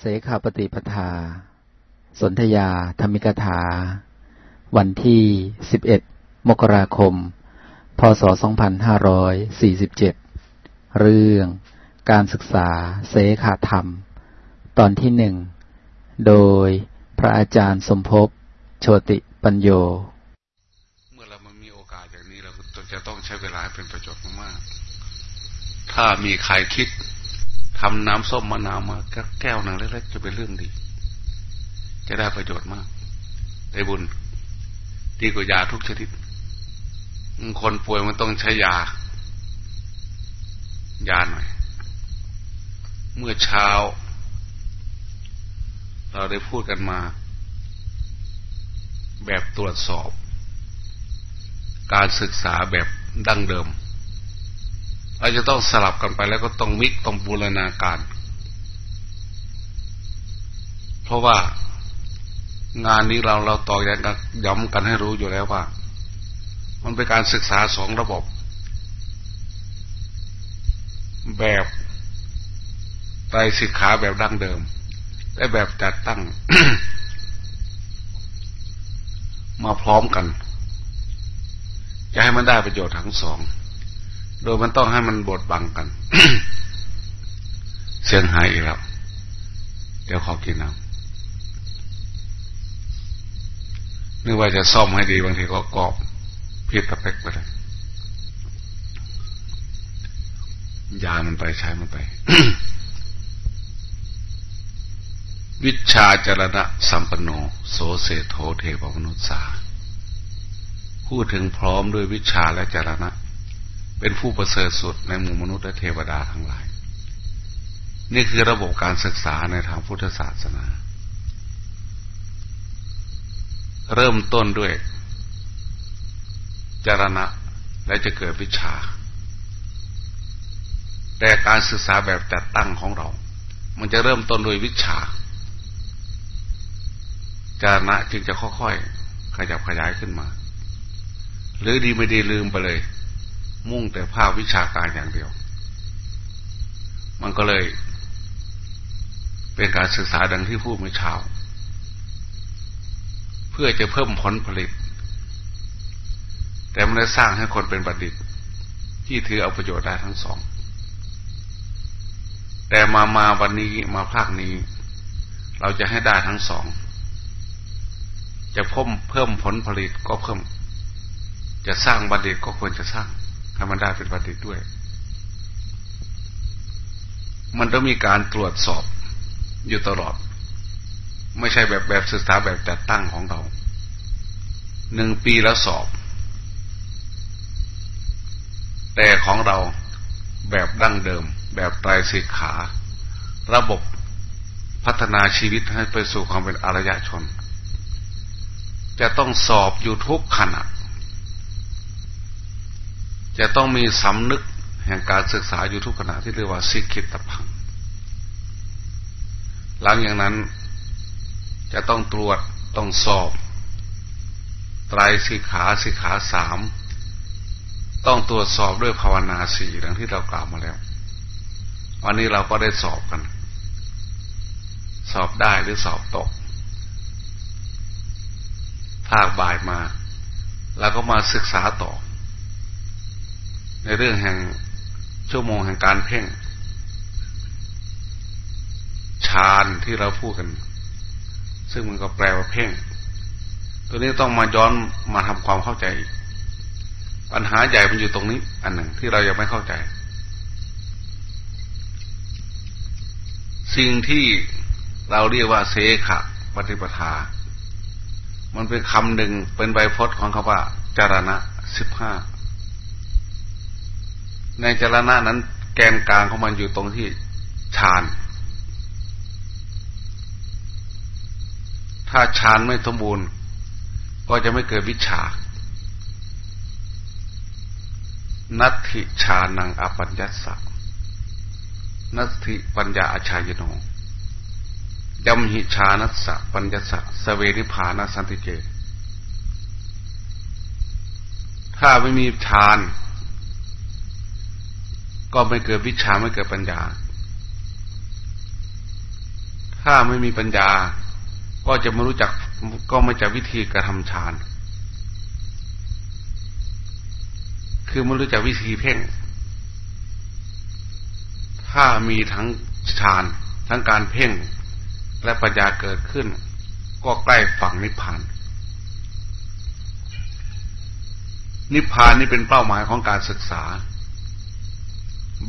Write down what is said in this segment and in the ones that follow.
เสขาปฏิปทา สนธยา ธรรมิกถา วันที่ 11 มกราคม พศ 2547 เรื่องการศึกษาเสขาธรรม ตอนที่หนึ่ง โดยพระอาจารย์สมภพโชติปัญโย เมื่อเรามันมีโอกาสอย่างนี้เราจะต้องใช้เวลาเป็นประโยชน์มากๆถ้ามีใครคิด ทำน้ำส้มมะนาวมาแก้วหนึ่งเล็กๆจะเป็นเรื่องดี จะได้ประโยชน์มาก ได้บุญดีกว่ายาทุกชนิด คนป่วยมันต้องใช้ยา ยาหน่อย เมื่อเช้า เราได้พูดกันมา แบบตรวจสอบ การศึกษาแบบดั้งเดิม เราจะต้องสลับกันไปแล้วก็ต้องมิกต้องบูรณาการ เพราะว่างานนี้เราเราต่อยังกันย้ำกันให้รู้อยู่แล้วว่า มันเป็นการศึกษาสองระบบ แบบไตรสิกขาแบบดั้งเดิม และแบบจัดตั้ง มาพร้อมกัน จะให้มันได้ประโยชน์ทั้งสอง โดยมันต้องให้มันบดบังกัน เสียงหายอีกแล้ว เดี๋ยวขอกินน้ำนึกว่าจะซ่อมให้ดีบางทีก็กรอบพิษตะเป็กไปเลยยามันไปใช้มันไป วิชาจรณะสัมปโน โสเสโทเทวมนุษสาพูดถึงพร้อมด้วยวิชาและจรณะ เป็นผู้ประเสริฐสุดในหมู่มนุษย์และเทวดาทั้งหลาย นี่คือระบบการศึกษาในทางพุทธศาสนา เริ่มต้นด้วย จารณะและจะเกิดวิชา แต่การศึกษาแบบจัดตั้งของเรา มันจะเริ่มต้นด้วยวิชา จารณะจึงจะค่อยๆขยับขยายขึ้นมา หรือดีไม่ดีลืมไปเลย มุ่งแต่ภาควิชาการอย่างเดียว มันก็เลย เป็นการศึกษาดังที่พูดเมื่อเช้า เพื่อจะเพิ่มผลผลิต แต่ไม่ได้สร้างให้คนเป็นบัณฑิต ที่ถือเอาประโยชน์ได้ทั้งสอง แต่มามาวันนี้มาภาคนี้ เราจะให้ได้ทั้งสอง จะเพิ่มเพิ่มผลผลิตก็เพิ่มจะสร้างบัณฑิตก็ควรจะสร้าง ให้มันได้เป็นปฏิด้วย มันต้องมีการตรวจสอบอยู่ตลอด ไม่ใช่แบบแบบศึกษาแบบจัดตั้งของเราหนึ่งปีแล้วสอบ แต่ของเราแบบดั้งเดิม แบบไตรสิกขา ระบบพัฒนาชีวิตให้ไปสู่ความเป็นอารยชน จะต้องสอบอยู่ทุกขณะ จะต้องมีสำนึกแห่งการศึกษาอยู่ทุกขณะที่เรียกว่าสิกิตพังหลังอย่างนั้นจะต้องตรวจต้องสอบ ไตรสิกขาสิกขาสามต้องตรวจสอบด้วยภาวนาสี่ดังที่เรากล่าวมาแล้ว วันนี้เราก็ได้สอบกัน สอบได้หรือสอบตก ภาคบ่ายมา แล้วก็มาศึกษาต่อ ในเรื่องแห่งชั่วโมงแห่งการเพ่งฌานที่เราพูดกัน ซึ่งมันก็แปลว่าเพ่ง ตัวนี้ต้องมาย้อนมาทำความเข้าใจ ปัญหาใหญ่มันอยู่ตรงนี้ อันหนึ่งที่เรายังไม่เข้าใจ สิ่งที่เราเรียกว่าเสขะปฏิปทา มันเป็นคำหนึ่งเป็นใบพจน์ของคำว่าจารณะสิบห้า ในจรณะนั้นแกนกลางของมันอยู่ตรงที่ฌาน ถ้าฌานไม่สมบูรณ์ ก็จะไม่เกิดวิชา นัตถิฌานังอปัญญสักนัตถิปัญญาอาชายโนยมหิชานัสสะปัญญสัสเวนิพานะสันติเจ ถ้าไม่มีฌาน ก็ไม่เกิดวิชาไม่เกิดปัญญา ถ้าไม่มีปัญญา ก็จะไม่รู้จักก็ไม่จะวิธีกระทำฌาน คือไม่รู้จักวิธีเพ่ง ถ้ามีทั้งฌาน ทั้งการเพ่งและปัญญาเกิดขึ้น ก็ใกล้ฝั่งนิพพานนิพพานนี่เป็นเป้าหมายของการศึกษา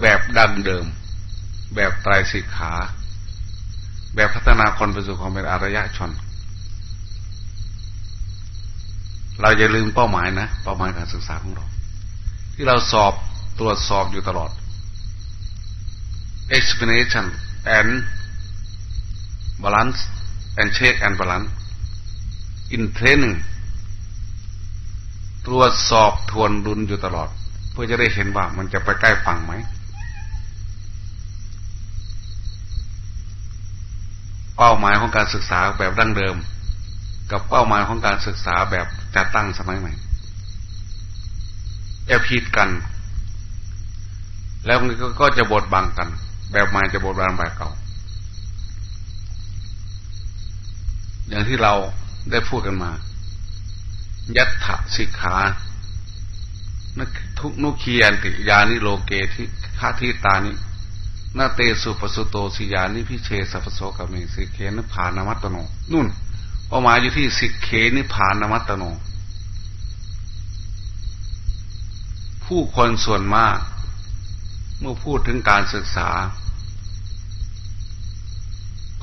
แบบดั้งเดิม แบบไตรสิกขา แบบพัฒนาคนไปสู่ความเป็นอารยะชน เราอย่าลืมเป้าหมายนะ เป้าหมายการศึกษาของเรา ที่เราสอบตรวจสอบอยู่ตลอด explanation and balance and check and balance in training ตรวจสอบทวนดุลอยู่ตลอด เพื่อจะได้เห็นว่ามันจะไปใกล้ฝั่งไหม เป้าหมายของการศึกษาแบบดั้งเดิม กับเป้าหมายของการศึกษาแบบจัดตั้งสมัยใหม่จะผิดกัน แล้วมันก็จะบดบังกัน แบบใหม่จะบดบังแบบเก่า อย่างที่เราได้พูดกันมา ยัตถสิกขาทุกนุคียันติยานิโลเกทิฆาทิตานิ นาเตสุปสุโตสิยานิพิเชสัพโสกเมสิเคนิพานมัตโนนุ่นเป้ามาอยู่ที่สิกเคนิพานมัตโน ผู้คนส่วนมาก เมื่อพูดถึงการศึกษา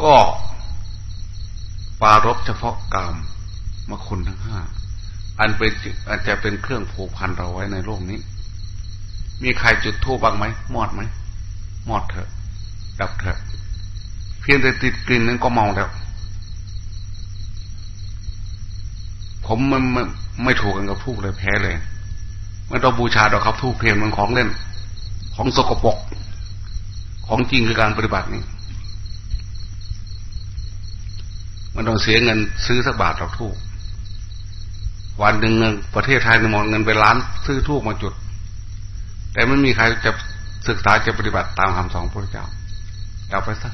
ก็ปารบเฉพาะกรรมมาคุณทั้งห้าอันเป็นอาจจะเป็นเครื่องผูกพันเราไว้ในโลกนี้ มีใครจุดทูบบ้างไหมมอดไหม หมดเถอะ ดับเถอะ เพียงแต่ติดกลิ่นนั้นก็เมาแล้ว ผมมันไม่ไม่ถูกกันกับทูกเลยแพ้เลยไม่ต้องบูชาดอกครับทูกเพียงมันของเล่น ของสกปรกของจริงคือการปฏิบัตินี่มันต้องเสียเงินซื้อสักบาทดอกทูกวันหนึ่งเงินประเทศไทยหมดเงินไปล้านซื้อทูกมาจุด แต่ไม่มีใครจะ ศึกษาจะปฏิบัติตามคำสอนพระเจ้าเอาไปซะ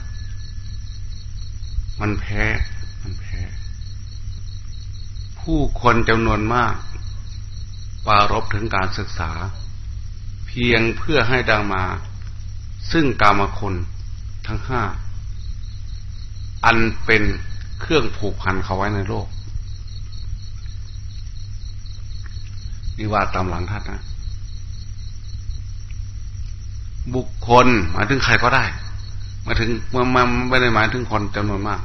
มันแพ้ มันแพ้ ผู้คนจำนวนมาก ปารบถึงการศึกษา เพียงเพื่อให้ดังมา ซึ่งกามคุณทั้งห้า อันเป็นเครื่องผูกพันเขาไว้ในโลก นี่ว่าตามหลังท่านนะ บุคคลหมายถึงใครก็ได้ มาถึงมันไม่ได้หมายถึงคนจำนวนมาก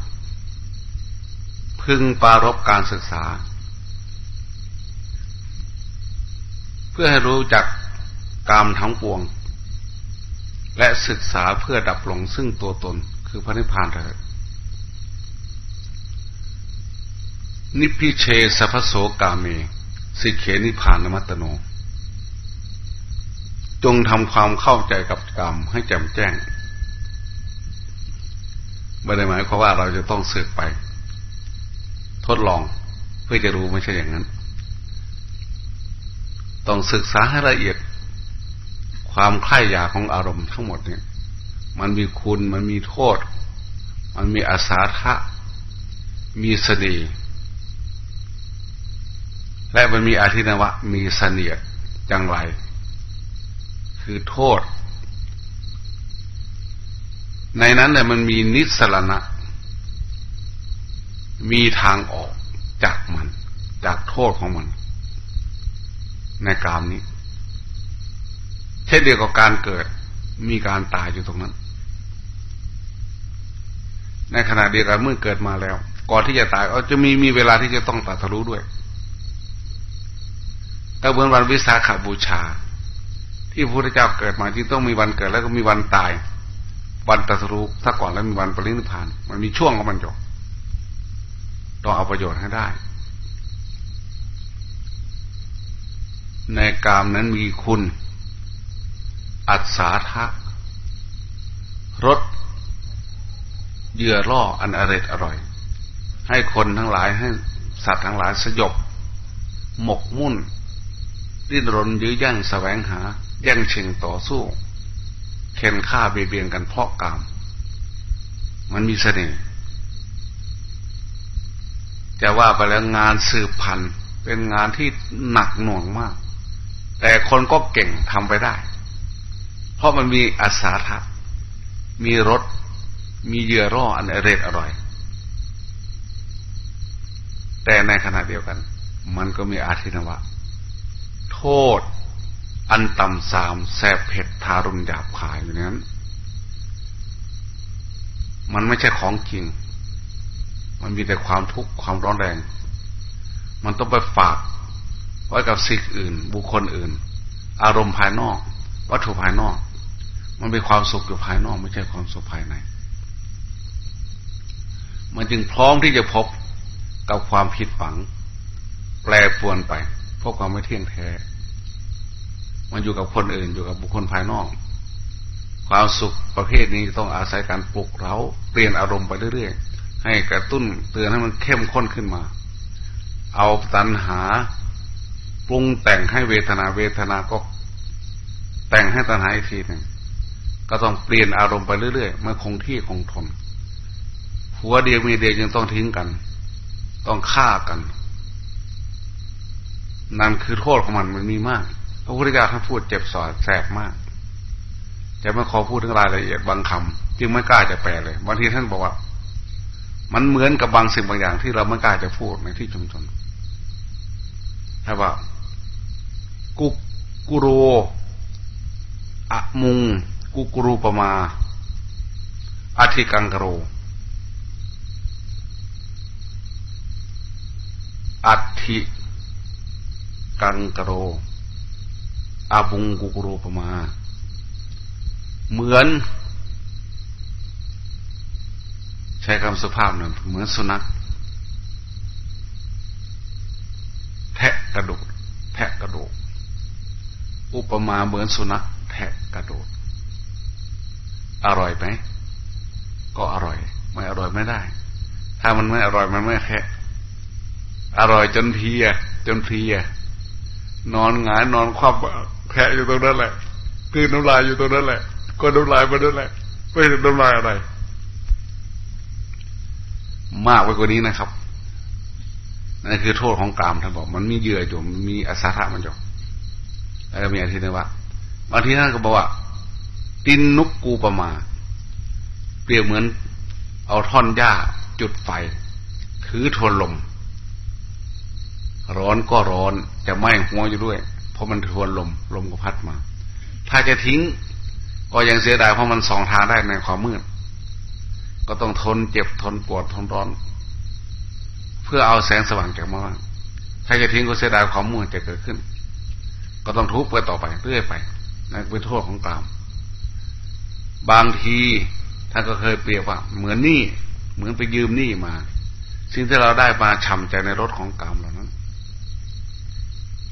พึงปารบการศึกษา เพื่อให้รู้จักกามทั้งปวง และศึกษาเพื่อดับหลงซึ่งตัวตน คือพระนิพพานเถิดนิพิเชสัพโสกาเม สิเขนิพานนมัตโน จงทำความเข้าใจกับกรรมให้แจ่มแจ้งไม่ได้หมายความว่าเราจะต้องสืบไป ทดลองเพื่อจะรู้ไม่ใช่อย่างนั้น ต้องศึกษาให้ละเอียด ความคล้ายยาของอารมณ์ทั้งหมดเนี่ย มันมีคุณมันมีโทษ มันมีอาสาทะมีเสน่ห์และมันมีอาทินวะ มีเสนียดจังไร คือโทษ ในนั้นเนี่ยมันมีนิสรณะ มีทางออกจากมัน จากโทษของมัน ในกามนี้ เช่นเดียวกับการเกิดมีการตายอยู่ตรงนั้น ในขณะเดียวกันเมื่อเกิดมาแล้ว ก่อนที่จะตายก็จะมีมีเวลาที่จะต้องตัดทะลุด้วยก็เหมือนวันวิสาขาบูชา ที่พระพุทธเจ้าเกิดมาที่ต้องมีวันเกิดแล้วก็มีวันตาย วันตรัสรู้ถ้าก่อนแล้วมีวันปรินิพาน มันมีช่วงของมันจบต้องเอาประโยชน์ให้ได้ ในกามนั้นมีคุณ อัศาทะรสเยื่อล่ออันอร่อยอร่อย ให้คนทั้งหลายให้สัตว์ทั้งหลายสยบ หมกมุ่น ดิ้นรนยื้อยั่งแสวงหา แย่งชิงต่อสู้ เข็นฆ่าเบียดเบียนกันเพราะกาม มันมีเสน่ห์จะว่าไปแล้วงานสืบพันธุ์เป็นงานที่หนักหน่วงมาก แต่คนก็เก่งทำไปได้ เพราะมันมีอาสาทะมีรสมีเยื่อร่ออันอร่อยอร่อย แต่ในขณะเดียวกัน มันก็มีอาทินวะ โทษ อันต่ำสามแสบเผ็ดทารุณหยาบคายอยู่นั้น มันไม่ใช่ของจริง มันมีแต่ความทุกข์ความร้อนแรง มันต้องไปฝากไว้กับสิ่งอื่น บุคคลอื่น อารมณ์ภายนอก วัตถุภายนอก มันเป็นความสุขอยู่ภายนอก ไม่ใช่ความสุขภายใน มันจึงพร้อมที่จะพบกับความผิดฝัง แปรปวนไปเพราะความไม่เที่ยงแท้ มันอยู่กับคนอื่นอยู่กับบุคคลภายนอก ความสุขประเภทนี้ต้องอาศัยการปลุกเร้าเปลี่ยนอารมณ์ไปเรื่อยๆ ให้กระตุ้นเตือนให้มันเข้มข้นขึ้นมา เอาตัณหาปรุงแต่งให้เวทนาเวทนาก็แต่งให้ตัณหาอีกทีหนึ่งก็ต้องเปลี่ยนอารมณ์ไปเรื่อยๆมื่อคงที่คงทนหัวเดียวมีเดียวยังต้องทิ้งกัน ต้องฆ่ากันนั่นคือโทษของมันมันมีมาก พระพุทธเจ้าท่านพูดเจ็บสอดแสบมากจะไม่ขอพูดถึงรายละเอียดบางคำจึงไม่กล้าจะแปลเลยบางทีท่านบอกว่า มันเหมือนกับบางสิ่งบางอย่างที่เราไม่กล้าจะพูดในที่ชุมชนถ้าว่า กุกุโรอะมุง กุกุรูปมาอธิกังกโรอัติกังกโร อาบุงกุกโรปมา เหมือน ใช้คำสุภาพหนึ่งเหมือนสุนัขแทะกระโดดแทะกระโดดอุปมาเหมือนสุนัขแทะกระโดด อร่อยไหมก็อร่อย ไม่อร่อยไม่ได้ ถ้ามันไม่อร่อยมันไม่แทะอร่อยจนเพียจนเพีย นอนหงายนอนคว่ำแผลอยู่ตรงนั้นแหละคืนน้ำลายอยู่ตรงนั้นแหละ ก็น้ำลายมาด้วยแหละไม่ใช่น้ำลายอะไร มากไปกว่านี้นะครับนั่นคือโทษของกามท่านบอก มันมีเหยื่ออยู่มันมีอสาธามันอยู่แล้วมีอธินึงว่าบางทีท่านก็บอกว่า ตินนุกกูประมา เปรียบเหมือน เอาท่อนหญ้าจุดไฟ ถือทวนลม ร้อนก็ร้อนจะไหม้หัวอยู่ด้วย เพราะมันทวนลมลมก็พัดมา ถ้าจะทิ้ง ก็ยังเสียดายเพราะมันสองทางได้ในความมืด ก็ต้องทนเจ็บทนปวดทนร้อน เพื่อเอาแสงสว่างจากมาถ้าจะทิ้งก็เสียดายความมืดจะเกิดขึ้น ก็ต้องทุบไปต่อไปเรื่อยไปนั่นเป็นโทษของกรรมบางทีท่านก็เคยเปรียบว่า เหมือนนี่เหมือนไปยืมนี่มา สิ่งที่เราได้มาฉ่ำใจในรถของกรรมเหล่านั้น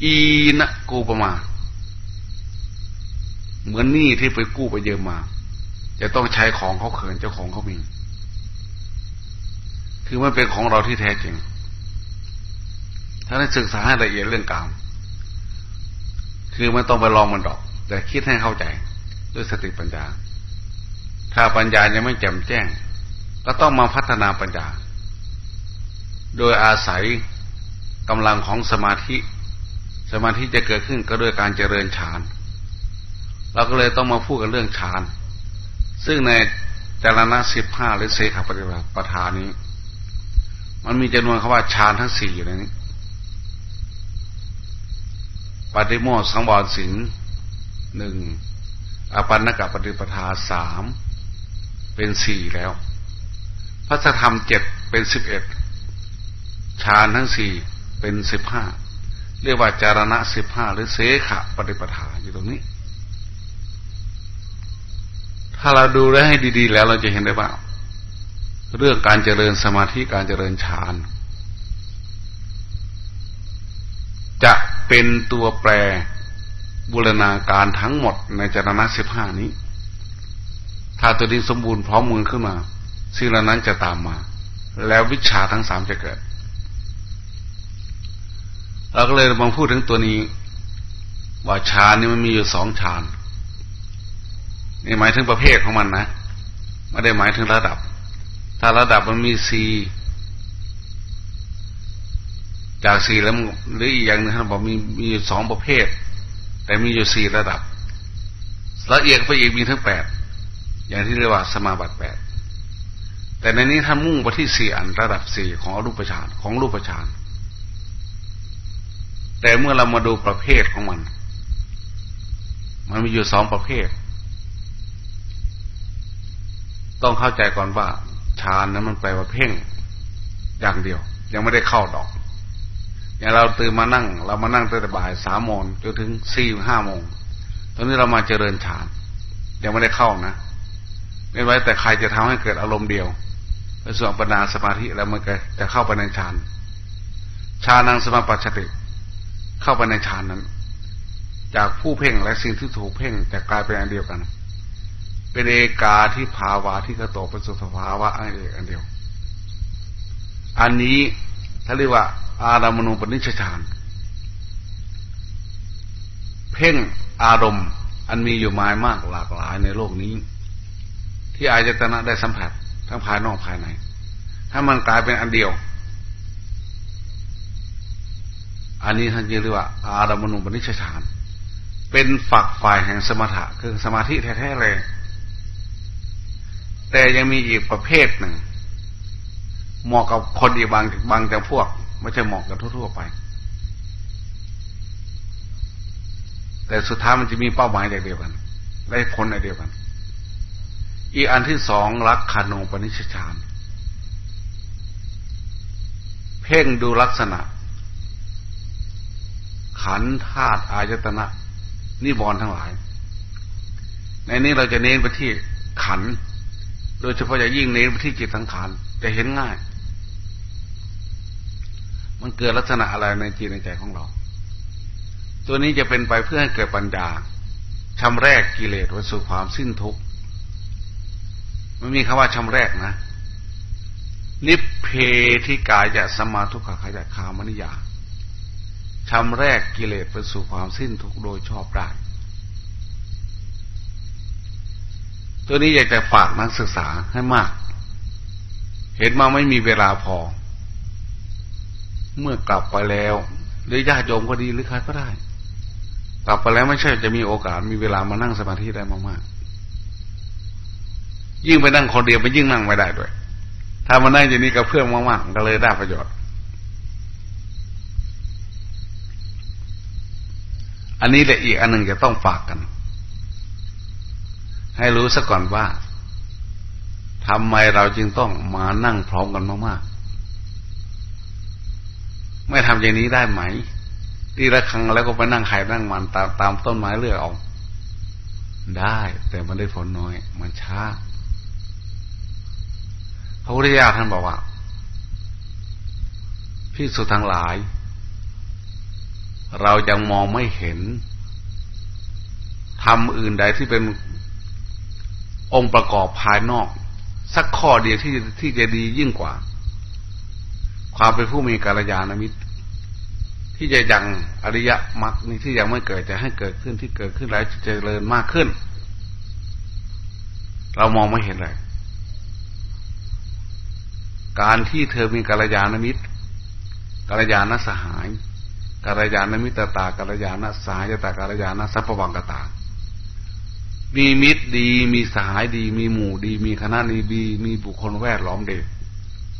อีนะกูประมา เหมือนนี้ที่ไปกู้ไปเยืมมา จะต้องใช้ของเขาเขินเจ้าของเขามี คือมันเป็นของเราที่แท้จริง ถ้าได้ศึกษาให้ละเอียดเรื่องกาม คือไม่ต้องไปลองมันดอก แต่คิดให้เข้าใจด้วยสติปัญญา ถ้าปัญญายังไม่แจ่มแจ้ง ก็ต้องมาพัฒนาปัญญา โดยอาศัยกำลังของสมาธิ สมาธิจะเกิดขึ้นก็ด้วยการเจริญฌาน เราก็เลยต้องมาพูดกันเรื่องฌาน ซึ่งในจารณะสิบห้าหรือเสขปฏิบัติปทานนี้ มันมีจำนวนคำว่าฌานทั้งสี่อยู่ในนี้ ปฏิโมสังวรสินหนึ่งอปันนกับปฏิปทาสามเป็นสี่แล้ว พระธรรมเจ็ดเป็นสิบเอ็ดฌานทั้งสี่เป็นสิบห้า เรียกว่าจารณะสิบห้าหรือเสขะปฏิปทาอยู่ตรงนี้ ถ้าเราดูได้ให้ดี ๆ แล้วเราจะเห็นได้ว่า เรื่องการเจริญสมาธิการเจริญฌานจะเป็นตัวแปรบูรณาการทั้งหมดในจารณะสิบห้านี้ ถ้าตัวนี้สมบูรณ์พร้อมมือขึ้นมาสิ่งเหล่านั้นจะตามมา แล้ววิชาทั้งสามจะเกิด เราก็เลยมาพูดถึงตัวนี้ ว่าฌานนี่มันมีอยู่สองฌานนี่หมายถึงประเภทของมันนะไม่ได้หมายถึงระดับ ถ้าระดับมันมีสี่จากสี่แล้วหรืออีกอย่างนึงท่านบอกมีมีอยู่สองประเภท แต่มีอยู่สี่ระดับละเอียดไปอีกมีทั้งแปดอย่างที่เรียกว่าสมาบัติแปดแต่ในนี้ท่านมุ่งไปที่สี่อันระดับสี่ของรูปฌานของรูปฌาน แต่เมื่อเรามาดูประเภทของมัน มันมีอยู่สองประเภท ต้องเข้าใจก่อนว่าฌานนั้นมันแปลว่าเพ่งอย่างเดียว ยังไม่ได้เข้าดอก อย่างเราตื่นมานั่ง เรามานั่งตั้งแต่บ่ายสามโมงจนถึงสี่ห้าโมงตอนนี้เรามาเจริญฌานยังไม่ได้เข้านะไม่ไว้แต่ใครจะทำให้เกิดอารมณ์เดียวไปส่วนปัญญาสมาธิแล้วมันก็จะเข้าไปในฌานฌานังสมาปัจจิ เข้าไปในฌานนั้น จากผู้เพ่งและสิ่งที่ถูกเพ่งจะกลายเป็นอันเดียวกัน เป็นเอกาที่ภาวะที่กระโตเป็นสุภาวะอันเอกอันเดียว อันนี้ถ้าเรียกว่า อารามณูปนิชฌานเพ่งอารมณ์ อันมีอยู่มายมากหลากหลายในโลกนี้ ที่อายตนะได้สัมผัสทั้งภายนอกภายใน ถ้ามันกลายเป็นอันเดียว อันนี้ท่านเรียกว่า อารมณูปนิชฌาน เป็นฝักฝ่ายแห่งสมถะ คือสมาธิแท้ๆเลย แต่ยังมีอีกประเภทหนึ่ง เหมาะกับคนอีกบางบางจำพวก ไม่ใช่เหมาะกับทั่วๆไป แต่สุดท้ายมันจะมีเป้าหมายเดียวกัน ได้ผลเดียวกัน อีกอันที่สองรักขานูปนิชฌาน เพ่งดูลักษณะ ขันธาตุอายตนะนิบอนทั้งหลาย ในนี้เราจะเน้นไปที่ขัน โดยเฉพาะจะยิ่งเน้นไปที่จิตสังขารจะเห็นง่าย มันเกิดลักษณะอะไรในจิตในใจของเรา ตัวนี้จะเป็นไปเพื่อให้เกิดปัญญาชำแรกกิเลสว้สู่ความสิ้นทุกข์มันมีคำว่าชำแรกนะนิพเพธิกายะสมาทุกขขยะคามนิยา ชำแรกกิเลสไปสู่ความสิ้นทุกโดยชอบได้ ตัวนี้อยากจะฝากนักศึกษาให้มาก เห็นมาไม่มีเวลาพอ เมื่อกลับไปแล้วหรือญาติโยมก็ดีหรือใครก็ได้ กลับไปแล้วไม่ใช่จะมีโอกาสมีเวลามานั่งสมาธิได้มากๆยิ่งไปนั่งคนเดียวไปยิ่งนั่งไม่ได้ด้วย ถ้ามานั่งอย่างนี้กับเพื่อนมากๆก็เลยได้ประโยชน์ อันนี้แหละอีกอันหนึ่งจะต้องฝากกัน ให้รู้ซะก่อนว่าทำไมเราจึงต้องมานั่งพร้อมกันมากๆ ไม่ทำอย่างนี้ได้ไหมตีละครั้งแล้วก็ไปนั่งไข่นั่งมันตามตามต้นไม้เลือกเอาได้ แต่มันได้ผลน้อย มันช้าพระพุทธเจ้าท่านบอกว่าพิสุทั้งหลาย เรายังมองไม่เห็นทำอื่นใดที่เป็นองค์ประกอบภายนอก สักข้อเดียวที่ที่จะดียิ่งกว่า ความเป็นผู้มีกาลยานมิตร ที่จะยังอริยมรรคนี้ที่ยังไม่เกิดจะให้เกิดขึ้นที่เกิดขึ้นแล้วจะเจริญมากขึ้น เรามองไม่เห็นเลยการที่เธอมีกัลยาณมิตรกัลยาณสหาย กัลยาณมิตรตากัลยาณสหายตากัลยาณสัพพวังกตา มีมิตรดี มีสหายดี มีหมู่ดี มีคณะดีดีมีบุคคลแวดล้อมเด็ก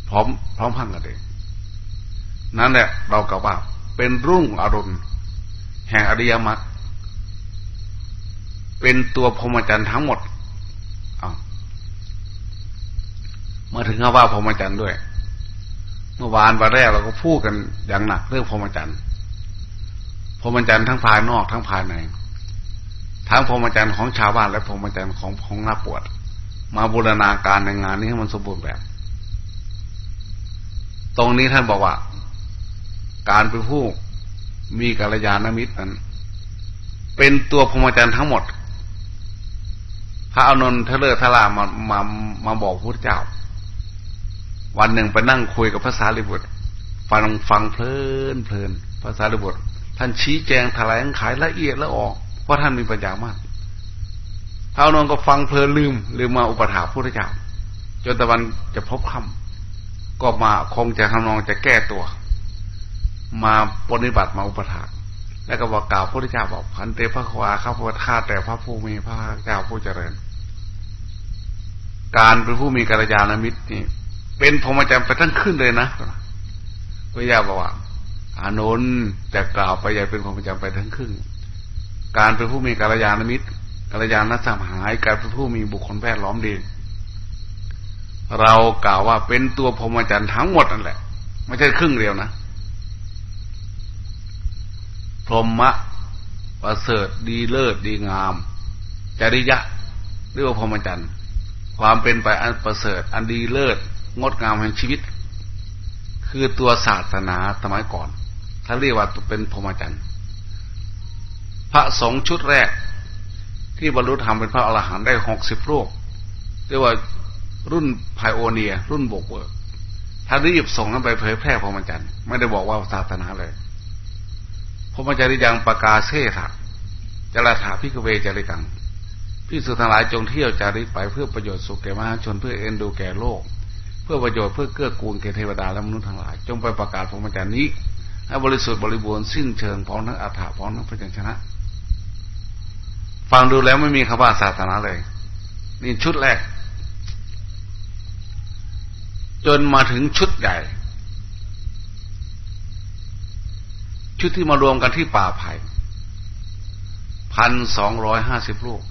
พร้อมพร้อมพังกันเด็กนั่นแหละเรากล่าวว่า เป็นรุ่งอรุณแห่งอริยมรรคเป็นตัวพรหมจรรย์ทั้งหมดมาถึงคำว่าพรหมจรรย์ด้วย เมื่อวานวันแรกเราก็พูดกันอย่างหนักเรื่องพรหมจรรย์ พรหมจรรย์ทั้งภายนอกทั้งภายในทั้งพรหมจรรย์ของชาวบ้านและพรหมจรรย์ของของนักปวด มาบูรณาการในงานนี้ให้มันสมบูรณ์แบบ ตรงนี้ท่านบอกว่า การเป็นผู้มีกัลยาณมิตรนั้นเป็นตัวพรหมจรรย์ทั้งหมด พระอนุนทเลอทลามามามาบอกพระเจ้า วันหนึ่งไปนั่งคุยกับภาษาลิบุตรฟังฟังเพลินเพลินภาษาลิบุตร ท่านชี้แจงแถลงขายละเอียดแล้วออกเพราะท่านมีปัญญามากเท้านอนก็ฟังเพลินลืมลืมมาอุปถาพุทธเจ้าจนตะวันจะพบคำก็มาคงจะทำนองจะแก้ตัว มาปฏิบัติมาอุปถาแล้วก็บอกกล่าวพระพุทธเจ้าบอกพันเตพระควาข้าพุทธาแต่พระผู้มีพระเจ้าผู้เจริญ การเป็นผู้มีกัลยาณมิตรนี่เป็นพรหมจรรย์ไปทั้งขึ้นเลยนะพระยาบอกว่า อานนท์จะกล่าวไปใหญ่เป็นพรหมจรรไปทั้งครึ่ง การเป็นผู้มีกัลยาณมิตรกัลยาณสหายการเป็นผู้มีบุคคลแวดล้อมดี เรากล่าวว่าเป็นตัวพรหมจรรย์ทั้งหมดนั่นแหละ ไม่ใช่ครึ่งเดียวนะ พรหมะประเสริฐดีเลิศดีงาม จริยะเรียกว่าพรหมจรรย์ความเป็นไปอันประเสริฐ อันดีเลิศ งดงามแห่งชีวิต คือตัวศาสนาสมัยก่อน ถ้าเรียกว่าเป็นพรหมจรรย์พระสงฆ์ชุดแรก ที่บรรลุธรรมเป็นพระอรหันต์ได้หกสิบรูปเรียกว่ารุ่นไพโอเนีย รุ่นบกเบิกท่านรีบส่งนั้นไปเผยแพร่พรหมจรรย์ไม่ได้บอกว่าศาสนาเลยพรหมจรรย์ยังประกาศเสถะจรถาพิกเวจริกังพี่สุทั้งหลายจงเที่ยวจาริกไปเพื่อประโยชน์สุขแก่มหาชนเพื่อเอ็นดูแก่โลก เพื่อประโยชน์เพื่อเกื้อกูลแก่เทวดาและมนุษย์ทั้งหลาย จงไปประกาศพรหมจรรย์นี้ ให้บริสุทธิ์บริบูรณ์สิ้นเชิงพร้อมทั้งอัฏฐะพร้อมทั้งพยัญชนะ ฟังดูแล้วไม่มีคำว่าศาสนาเลย นี่ชุดแรก จนมาถึงชุดใหญ่ ชุดที่มารวมกันที่ป่าไผ่พันสองร้อยห้าสิบลูก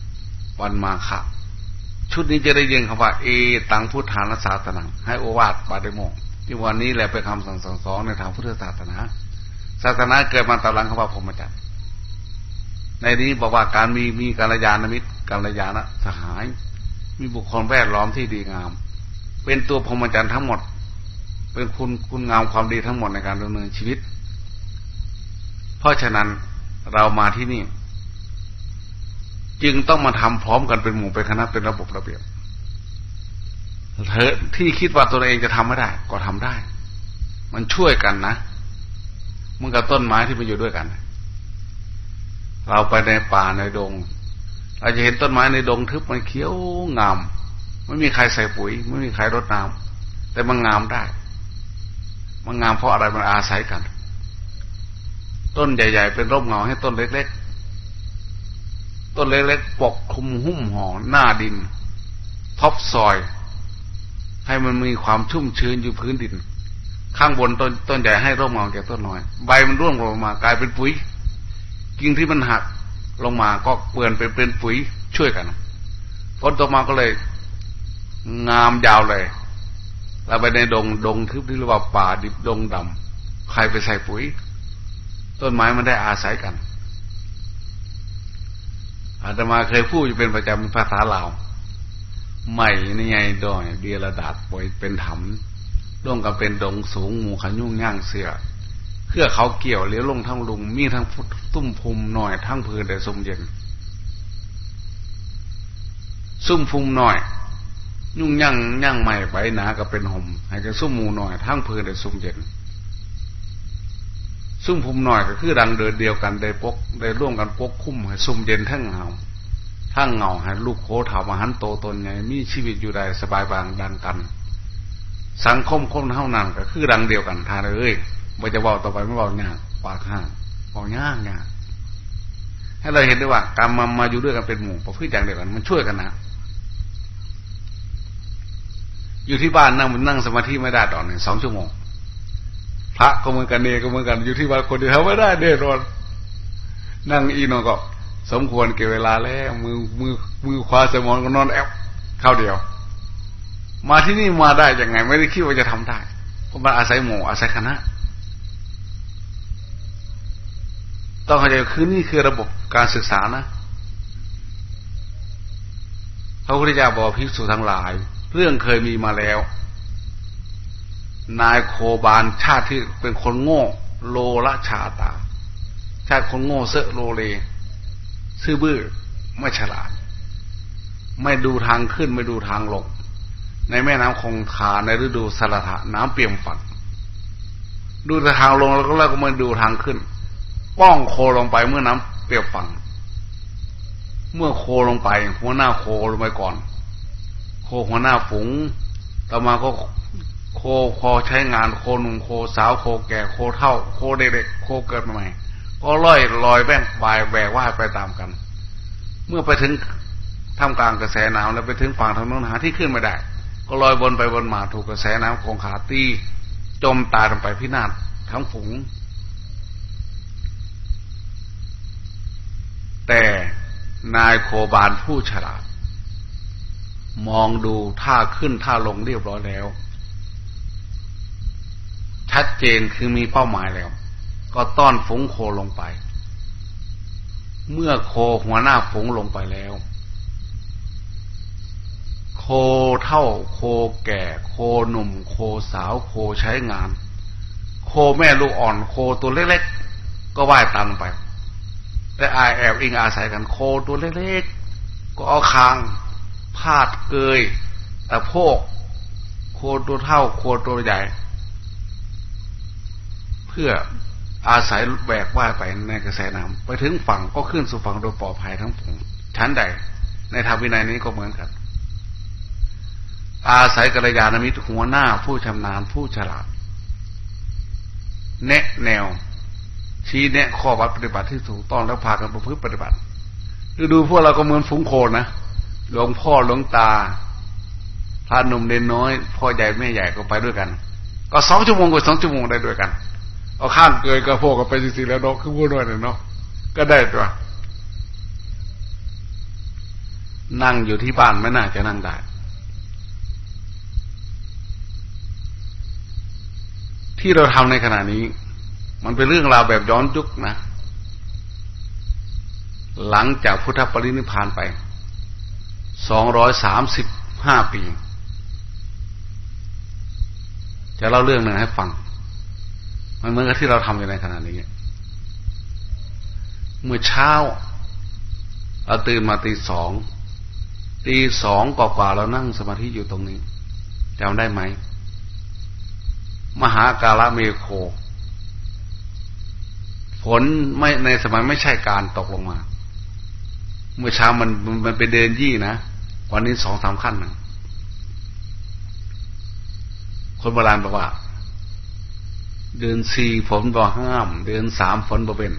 วันมาค่ะชุดนี้จะได้ยินคำว่า เอตังพุทธานาศาสนาให้โอวาทปาเดโม ที่วันนี้แหละเป็นคำสั่งสอนในทางพุทธศาสนา ศาสนาเกิดมาตามหลังคำว่าพรหมจรรย์ในนี้บอกว่าการมีมีกัลยาณมิตรกัลยาณสหาย มีบุคคลแวดล้อมที่ดีงาม เป็นตัวพรหมจรรย์ทั้งหมด เป็นคุณคุณงามความดีทั้งหมดในการดำเนินชีวิต เพราะฉะนั้นเรามาที่นี่ จึงต้องมาทำพร้อมกันเป็นหมู่เป็นคณะเป็นระบบระเบียบ เธอที่คิดว่าตัวเองจะทำไม่ได้ ก็ทำได้ มันช่วยกันนะมันกับต้นไม้ที่มันอยู่ด้วยกัน เราไปในป่าในดง เราจะเห็นต้นไม้ในดงทึบมันเขียวงาม ไม่มีใครใส่ปุ๋ย ไม่มีใครรดน้ำแต่มันงามได้ มันงามเพราะอะไรมันอาศัยกัน ต้นใหญ่ ๆ เป็นร่มเงาให้ต้นเล็ก ๆ ต้นเล็ก ๆ ปกคลุมหุ้มห่อหน้าดินท็อปซอย ให้มันมีความชุ่มชื้นอยู่พื้นดิน ข้างบนต้นต้นใหญ่ให้ร่มเงาแก่ต้นน้อย ใบมันร่วงลงมากลายเป็นปุ๋ยกิ่งที่มันหักลงมาก็เปลี่ยนเป็นเป็นปุ๋ยช่วยกันผลตกมาก็เลย งามยาวเลยเราไปในดงดงทึบที่เรียกว่าป่าดิบดงดำใครไปใส่ปุ๋ย ต้นไม้มันได้อาศัยกันอาตมาเคยพูดอยู่เป็นประจำภาษาลาว ใหม่นี่ไงดอยเดียระดับปอยเป็นถมร่วงกับเป็นดงสูงหมู่ขยุ่งย่างเสือเพื่อเขาเกี่ยวเลี้ยวลงทั้งลุงมีทั้งตุ้มพุมหน่อยทั้งพื้นแต่สมเย็น ซุ่มฟุมหน่อย ยุ่งย่างย่างใหม่ไปหนาก็เป็นห่มให้จะซุ่มมูหน่อยทั้งพื้นแต่สมเย็นซึ่งภูมิหน่อยก็คือดังเดินเดียวกันได้ปกได้ร่วมกันปกคุ้มให้ซุ่มเย็นทั้งเงา ทั้งเงาให้ลูกโคถามหันโตตนไง มีชีวิตอยู่ได้สบายบางดังกัน สังคมคมเท่านั้นก็คือดังเดียวกันทานเลยไม่จะบอกต่อไปไม่บอกยากปากห้างบอกยากยากให้เราเห็นได้ว่าการมามาอยู่ด้วยกันเป็นหมู่ประพฤติอย่างเดียวกันมันช่วยกันนะอยู่ที่บ้านนั่งมันนั่งสมาธิไม่ได้ตอนหนึ่งสองชั่วโมง พระก็เหมือนกันเนก็เหมือนกันอยู่ที่วัดคนเดียวไม่ได้เดรอนนั่งอีนอนก็ สมควรเก็บเวลาแล้ว มือมือมือคว้าสมองก็นอนแอบเข้าเดียว มาที่นี่มาได้ยังไง ไม่ได้คิดว่าจะทำได้เพราะมันอาศัยหมู่อาศัยคณะ ต้องเข้าใจคือนี่คือระบบการศึกษานะพระพุทธเจ้าบอกภิกษุทั้งหลาย เรื่องเคยมีมาแล้ว นายโคบานชาติที่เป็นคนโง่ โลละชาตา ชาติคนโง่เซโลเล ซื่อบื้อไม่ฉลาด ไม่ดูทางขึ้นไม่ดูทางลงในแม่น้ำคงคาในฤดูสลัะน้ำเปี่ยมฝันดูแต่ทางลงแล้วก็แล้วก็มาดูทางขึ้น ป้องโคลงไปเมื่อน้ำเปี่ยมฝันเมื่อโคลงไป หัวหน้าโคลงไปก่อน โคหัวหน้าฝูงต่อมาก็โคคอใช้งานโคหนุ่มโคสาวโคแก่โคเท่า โคเด็กๆโคเกิดใหม่ ก็ลอยลอยแบ่งบายแบกว่าไปตามกัน เมื่อไปถึงท่ามกลางกระแสน้ำแล้วไปถึงฝั่งทางโน้นหาที่ขึ้นไม่ได้ ก็ลอยวนไปวนมาถูกกระแสน้ำคงขาตีจมตายลงไปพินาศทั้งฝูง แต่นายโคบานผู้ฉลาด มองดูท่าขึ้นท่าลงเรียบร้อยแล้ว ชัดเจนคือมีเป้าหมายแล้ว ก็ต้อนฝูงโคลงไป เมื่อโคหัวหน้าฝูงลงไปแล้ว โคเท่า โคแก่ โคหนุ่ม โคสาว โคใช้งาน โคแม่ลูกอ่อนโคตัวเล็กๆ ก็ว่ายตามไป แต่อายแอบอิงอาศัยกันโคตัวเล็กๆ ก็เอาคางพาดเกยแต่โพก โคตัวเท่า โคตัวใหญ่ เพื่อ อาศัยแบกว่ายไปในกระแสน้ำไปถึงฝั่งก็ขึ้นสู่ฝั่งโดยปลอดภัยทั้งผงชั้นใด ในทางวินัยนี้ก็เหมือนกัน อาศัยกัลยาณมิตรหัวหน้าผู้ชำนาญผู้ฉลาด แนะแนว ชี้แนะข้อวัดปฏิบัติที่ถูกต้องแล้วพากันประพฤติปฏิบัติดูดูพวกเราก็เหมือนฝูงโคนะหลวงพ่อหลวงตาพระหนุ่มเด่นน้อย พ่อใหญ่แม่ใหญ่ก็ไปด้วยกัน ก็สองชั่วโมงกับสองชั่วโมงได้ด้วยกัน เอาข้างเกยกระโพกกันไปสิแล้วเนาะคือพูดด้วยเนาะก็ได้ตัวนั่งอยู่ที่บ้านไม่น่าจะนั่งได้ ที่เราทำในขณะนี้ มันเป็นเรื่องราวแบบย้อนยุคนะ หลังจากพุทธปรินิพานไปสองร้อยสามสิบห้าปี จะเล่าเรื่องหนึ่งให้ฟัง มันเหมือนกับที่เราทำอยู่ในขณะนี้เมื่อเช้าเราตื่นมาตีสองตีสองกว่าๆเรานั่งสมาธิอยู่ตรงนี้จำได้ไหม มหาการะเมโคฝนไม่ในสมัยไม่ใช่การตกลงมา เมื่อเช้ามันมันไปเดินยี่นะวันนี้สองสามขั้นนะคนโบราณบอกว่า เดือนสี่ฝนบ่ห้าม เดือนสามฝนบ่เป็น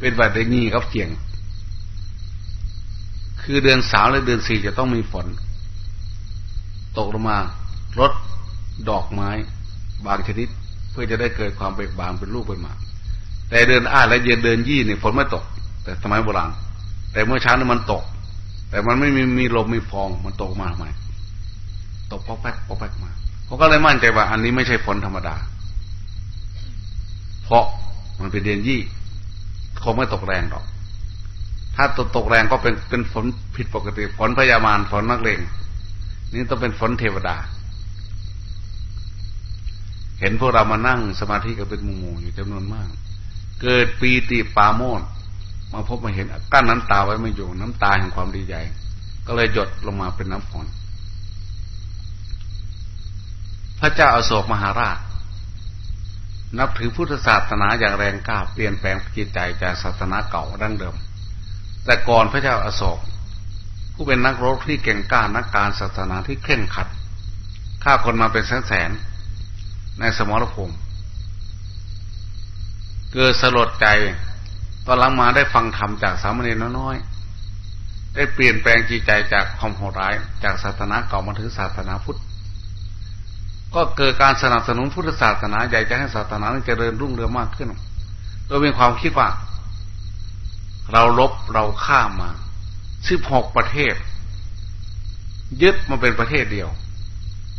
เป็นแบบได้นี่ครับเกียง คือเดือนสามและเดือนสี่จะต้องมีฝน ตกลงมารดดอกไม้ บางชนิดเพื่อจะได้เกิดความเบิกบานเป็นรูปเป็นหมากแต่เดินอ้าและเย็นเดินยี่เนี่ยฝนไม่ตก แต่สมัยโบราณแต่เมื่อเช้านี่มันตก แต่มันไม่มีมีลมมีฟองมันตกมาทำไมตกปอกแป๊กปอกแป๊กมาเขาก็เลยมั่นใจว่า อันนี้ไม่ใช่ฝนธรรมดา เพราะมันเป็นเดือนยี่คงไม่ตกแรงหรอก ถ้าตกตกแรงก็เป็นเป็นฝนผิดปกติฝนพยามารฝนนักเลงนี่ต้องเป็นฝนเทวดา เห็นพวกเรามานั่งสมาธิกันเป็นหมู่อยู่จำนวนมาก เกิดปีติปาโมดมาพบมาเห็นกั้นน้ำตาไว้ไม่อยู่น้ำตาแห่งความดีใจก็เลยหยดลงมาเป็นน้ำฝนพระเจ้าอาโศกมหาราช นับถือพุทธศาสนาอย่างแรงกล้าเปลี่ยนแปลงจิตใจจากศาสนาเก่าดั้งเดิม แต่ก่อนพระเจ้าอาโศก ผู้เป็นนักรบที่เก่งกล้านักการศาสนาที่เข่งขัดฆ่าคนมาเป็นแสนแสนในสมรภูมิเกิดสลดใจ ตอนหลังมาได้ฟังธรรมจากสามเณรน้อยๆได้เปลี่ยนแปลงจิตใจจากความโหดร้ายจากศาสนาเก่ามาถึงศาสนาพุทธ ก็เกิดการสนับสนุนพุทธศาสนาใหญ่จะให้ศาสนาเจริญรุ่งเรืองมากขึ้นโดยมีความคิดว่า เราลบเราข้ามมาสิบหกประเทศ ยึดมาเป็นประเทศเดียว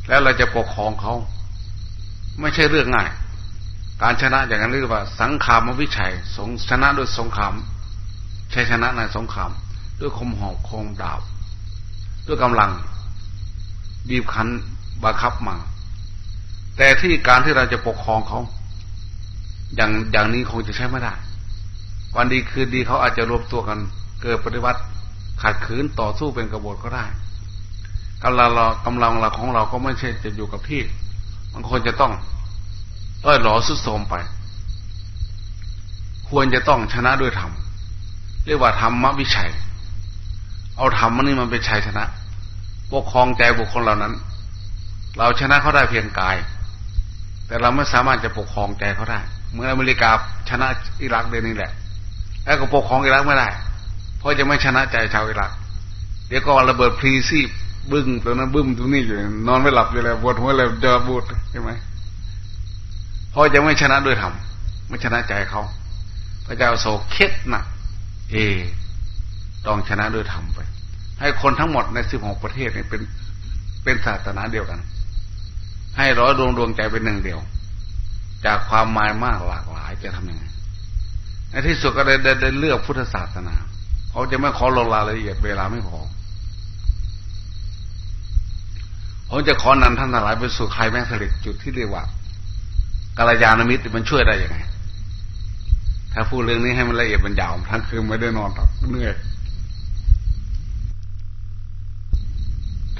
แล้วเราจะปกครองเขา ไม่ใช่เรื่องง่าย การชนะอย่างนั้นเรียกว่า สังขามวิชัยสงชนะด้วยสงครามชัยชนะในสงคราม ด้วยคมหอกคมดาบ ด้วยกำลังบีบคั้นบังคับมา แต่ที่การที่เราจะปกครองเขาอย่างอย่างนี้คงจะใช้ไม่ได้ วันดีคืนดีเขาอาจจะรวมตัวกัน เกิดปฏิวัติขัดขืนต่อสู้เป็นกบฏก็ได้กำลังเรากำลังเราของเราก็ไม่ใช่จะอยู่กับที่มันควรจะต้องต้อยหลอสุดโทมไป ควรจะต้องชนะด้วยธรรมเรียกว่าธรรมวิชัย เอาธรรมนนี่มันเป็นชัยชนะ ปกครองใจบุคคลเหล่านั้น เราชนะเขาได้เพียงกาย แต่เราไม่สามารถจะปกครองใจเขาได้เมื่ออเมริกาชนะอิรักเดนี่แหละ แล้วก็ปกครองอิรักไม่ได้ เพราะจะไม่ชนะใจชาวอิรัก เดี๋ยวก็ระเบิดพรีซีบึ้งตัวนั้นบึ้มตัวนี้อยู่ นอนไม่หลับอยู่แล้วปวดหัวเลยเจอบูดใช่ไหมเพราะจะไม่ชนะด้วยธรรมไม่ชนะใจเขา พระเจ้าโศกเคล็ดนะเอต้องชนะด้วยธรรมไป ให้คนทั้งหมดในสิบหกประเทศนี่เป็นเป็นศาสนาเดียวกัน ให้ร้อยดวงดวงใจเป็นหนึ่งเดียว จากความหมายมากหลากหลายจะทำยังไงในที่สุดก็ได้ได้เลือกพุทธศาสนาเขาจะไม่ขอลงรายละเอียดเวลาไม่พอผมจะขอนันท่านทั้งหลายไปสู่ใครแม่สลิดจุดที่เรียกว่ากาลยานมิตรมันช่วยได้ยังไง ถ้าพูดเรื่องนี้ให้มันละเอียดมันยาวทั้งคืนไม่ได้นอนหลับเหนื่อย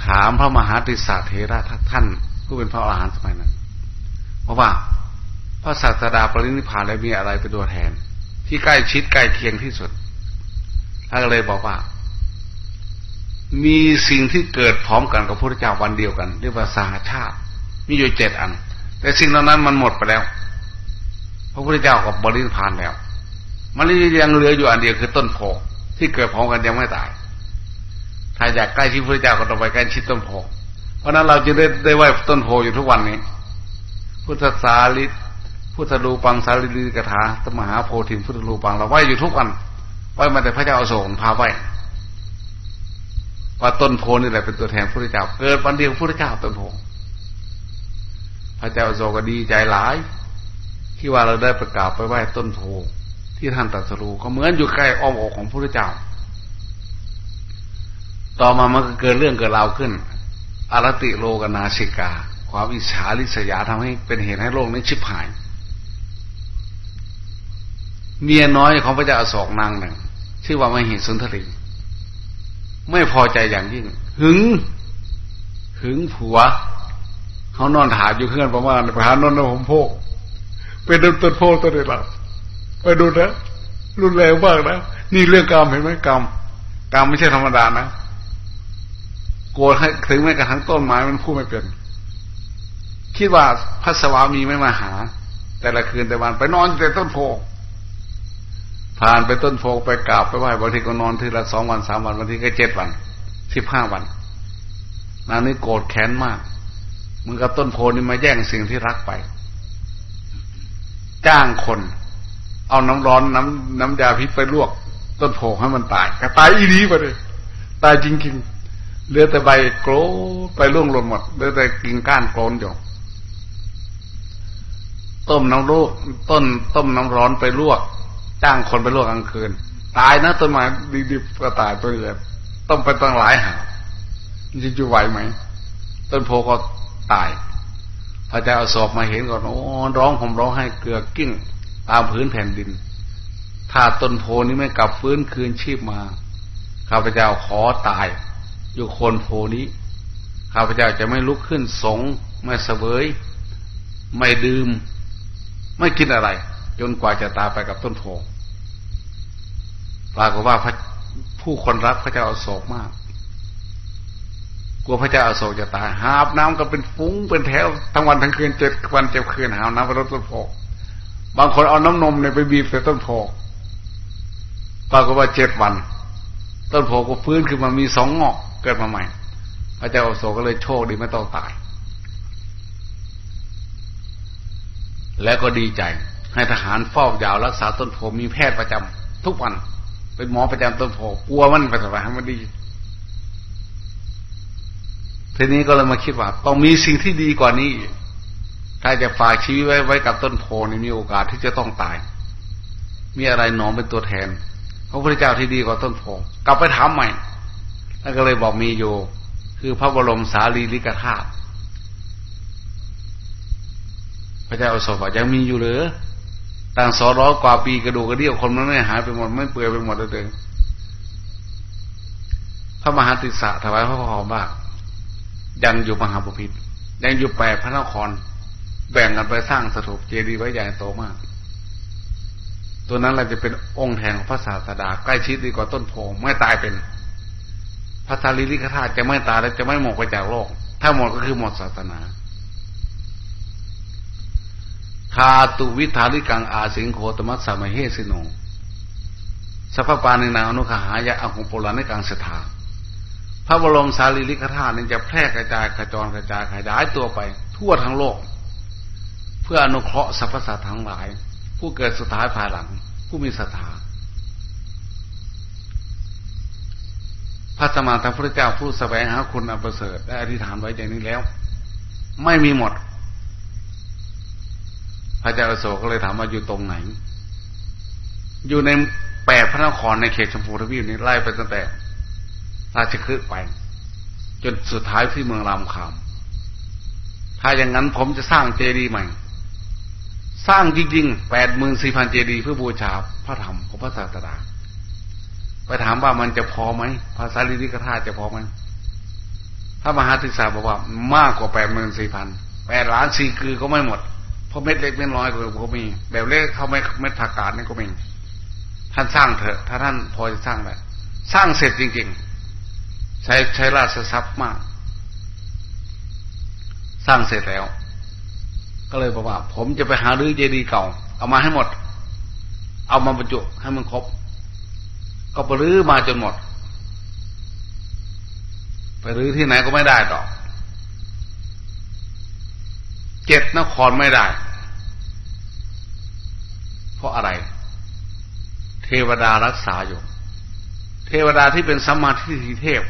ถามพระมหาติสาเทระท่าน ผู้เป็นพระอรหันต์สมัยนั้น เพราะว่าพระศาสดาปรินิพพานแล้วมีอะไรเป็นตัวแทน ที่ใกล้ชิดใกล้เคียงที่สุดท่านก็เลยบอกว่า มีสิ่งที่เกิดพร้อมกันกับพระพุทธเจ้าวันเดียวกันเรียกว่าสาชาติ มีอยู่เจ็ดอัน แต่สิ่งเหล่านั้นมันหมดไปแล้ว พระพุทธเจ้ากับบริณิพานแล้ว มันยังเหลืออยู่อันเดียวคือต้นโพที่เกิดพร้อมกันยังไม่ตาย ถ้าอยากใกล้ชิดพระเจ้าก็ต้องไปใกล้ชิดต้นโพเพ ราะนั้นเราจะได้ได้ไหว้ต้นโพอยู่ทุกวันนี้ พุทธสาลิพุทธรูปังสาลิลิกถาตมหาโพธิพุทธรูปังเราไหว้อยู่ทุกวันไหว้มาแต่พระเจ้าอโศกพาไหว้ว่าต้นโพนี่แหละเป็นตัวแทนพระเจ้าเกิดวันเดียวพระเจ้าต้นโพพระเจ้าอโศกก็ดีใจหลาย ที่ว่าเราได้ประกาศไปไหว้ต้นโพที่ท่านตรัสรู้ก็เหมือนอยู่ใกล้อ้อมอกของพระเจ้า ต่อมามันก็เกิดเรื่องเกิดราวขึ้น อารติโลกนาสิกา ความอิจฉาริษยาทำให้เป็นเหตุให้โลกนี้ชิบหาย เมียน้อยของพระเจ้าอโศกนางหนึ่งชื่อว่าไม่เหตุสุนทรีไม่พอใจอย่างยิ่ง หึง หึงผัว เขานอนถาอยู่เพื่อนประมาณไปหานนท์ผมโพกเป็นต้นโพกตัวเดียวไปดูนะรุนแรงมากนะ นี่เรื่องกรรมเห็นไหมกรรมกรรมไม่ใช่ธรรมดานะ โกรธให้ถึงแม้กระทั่งต้นไม้มันพูดไม่เป็น คิดว่าพระสวามีไม่มาหา แต่ละคืนแต่วันไปนอนแต่ต้นโพผ่านไปต้นโพไปกราบไปไหว้บางทีก็นอนทีละสองวันสามวันบางทีก็เจ็ดวันสิบห้าวันนานนี้โกรธแค้นมากมึงกับต้นโพนี่มาแย่งสิ่งที่รักไป จ้างคน เอาน้ำร้อนน้ำน้ำยาพิษไปลวก ต้นโพให้มันตายก็ตายอีนี้ไปเลย ตายจริงๆ เหลือแต่ใบโกรไปร่วงหล่นหมดเหลือแต่กิ่งก้านโกรนอยู่ต้มน้ำลูกต้นต้มน้ำร้อนไปลวก จ้างคนไปลวกกลางคืน ตายนะต้นไม้ดิบๆก็ตายตัวเดียต้องไปตั้งหลายหาจะจะไหวไหมต้นโพก็ตายพระเจ้าสอบมาเห็นก่อนโอ้ร้องผมร้องให้เกลือกิ้ง ตามพื้นแผ่นดิน ถ้าต้นโพนี้ไม่กลับฟื้นคืนชีพมาข้าพเจ้าขอตาย อยู่โคนโพนี้ ข้าพเจ้าจะไม่ลุกขึ้นสง ไม่เสวย ไม่ดื่ม ไม่กินอะไร จนกว่าจะตายไปกับต้นโพปรากฏว่าผู้คนรักพระเจ้าอโศกมาก กลัวพระเจ้าอโศกจะตาย หาบน้ำก็เป็นฟุ้งเป็นแถวทั้งวันทั้งคืนเจ็ดวันเจ็ดคืนหาน้ำไปรดต้นโพบางคนเอาน้ำนมเนี่ยไปบีบใส่ต้นโพปรากฏว่าเจ็ดวัน ต้นโพก็ฟื้นขึ้นมามีสองงอก เกิดมาใหม่พระเจ้าโศก็เลยโชคดีไม่ต้องตาย แล้วก็ดีใจ ให้ทหารเฝ้ายาวรักษาต้นโพมีแพทย์ประจำทุกวัน เป็นหมอประจำต้นโพกลัวมันไปสบายมันดีทีนี้ก็เลยมาคิดว่า ต้องมีสิ่งที่ดีกว่านี้ ถ้าจะฝากชีวิตไว้ไว้กับต้นโพนี่มีโอกาสที่จะต้องตาย มีอะไรหนอมเป็นตัวแทนพระพุทธเจ้าที่ดีกว่าต้นโพกลับไปถามใหม่ ท่านก็เลยบอกมีอยู่ คือพระบรมสารีริกธาตุพระเจ้าอโศกยังมีอยู่หรือต่างสอร้อกว่าปีกระดูกกระเดี่ยวคนมันไม่หายไปหมดไม่เปื่อยไปหมดเลยพระมหาติสะถวายพระพรบ้างยังอยู่มหาบุพิตยังอยู่แปดพระนคร แบ่งกันไปสร้างสถูปเจดีย์ไว้ใหญ่โตมาก ตัวนั้นเราจะเป็นองค์แทนของพระศาสดาใกล้ชิดดีกว่าต้นโพไม่ตายเป็น พระสารีริกธาตุจะไม่ตายและจะไม่หมดไปจากโลก ถ้าหมดก็คือหมดศาสนาคาตุวิธาริกังอาสิงโคตมัสสามเหสิโนสัพปานินาอนุขหายะอังโปลานิกังสถาพระบรมสารีริกธาตุนี่จะแพร่กระจายกระจรกระจายขยายตัวไป ทั่วทั้งโลก เพื่ออนุเคราะห์สรรพสัตว์ทั้งหลาย ผู้เกิดสุดท้ายภายหลัง ผู้มีศรัทธา พระสมานธรรมพระเจ้าผู้สแสวงหาคุณอันประเสริฐได้อธิษฐานไว้อย่างนี้แล้ว ไม่มีหมด พระเจ้าอโศกก็เลยถามว่าอยู่ตรงไหน อยู่ในแปดพระนครในเขตชมพูทวีปนี้ไล่ไปตั้งแต่ราชคฤห์ไป จนสุดท้ายที่เมืองรามคำถ้าอย่างนั้นผมจะสร้างเจดีย์ใหม่ สร้างจริงๆแปดหมื่นสี่พันเจดีย์เพื่อบูชาพระธรรมของพระศาสดา ไปถามว่ามันจะพอไหมภาษาลิลิกธาตุจะพอไหมถ้ามหาธิสาบอกว่ามากกว่าแปดหมื่นสี่พันแปดล้านสี่คือก็ไม่หมดเพราะเม็ดเล็กเม็ดน้อยก็มี แบบเล็กเขาไม่เม็ดผักกาดนี่ก็มีท่านสร้างเถอะ ถ้าท่านพอจะสร้างได้สร้างเสร็จจริงๆ ใช้ใช้ราชทรัพย์มาก สร้างเสร็จแล้ว ก็เลยบอกว่า ผมจะไปหารื้อเจดีย์เก่า เอามาให้หมด เอามาบรรจุให้มันครบ ก็ไปรื้อมาจนหมด ไปรื้อที่ไหนก็ไม่ได้ต่อเจ็ดนครไม่ได้ เพราะอะไร เทวดารักษาอยู่ เทวดาที่เป็นสัมมาทิฏฐิเทพ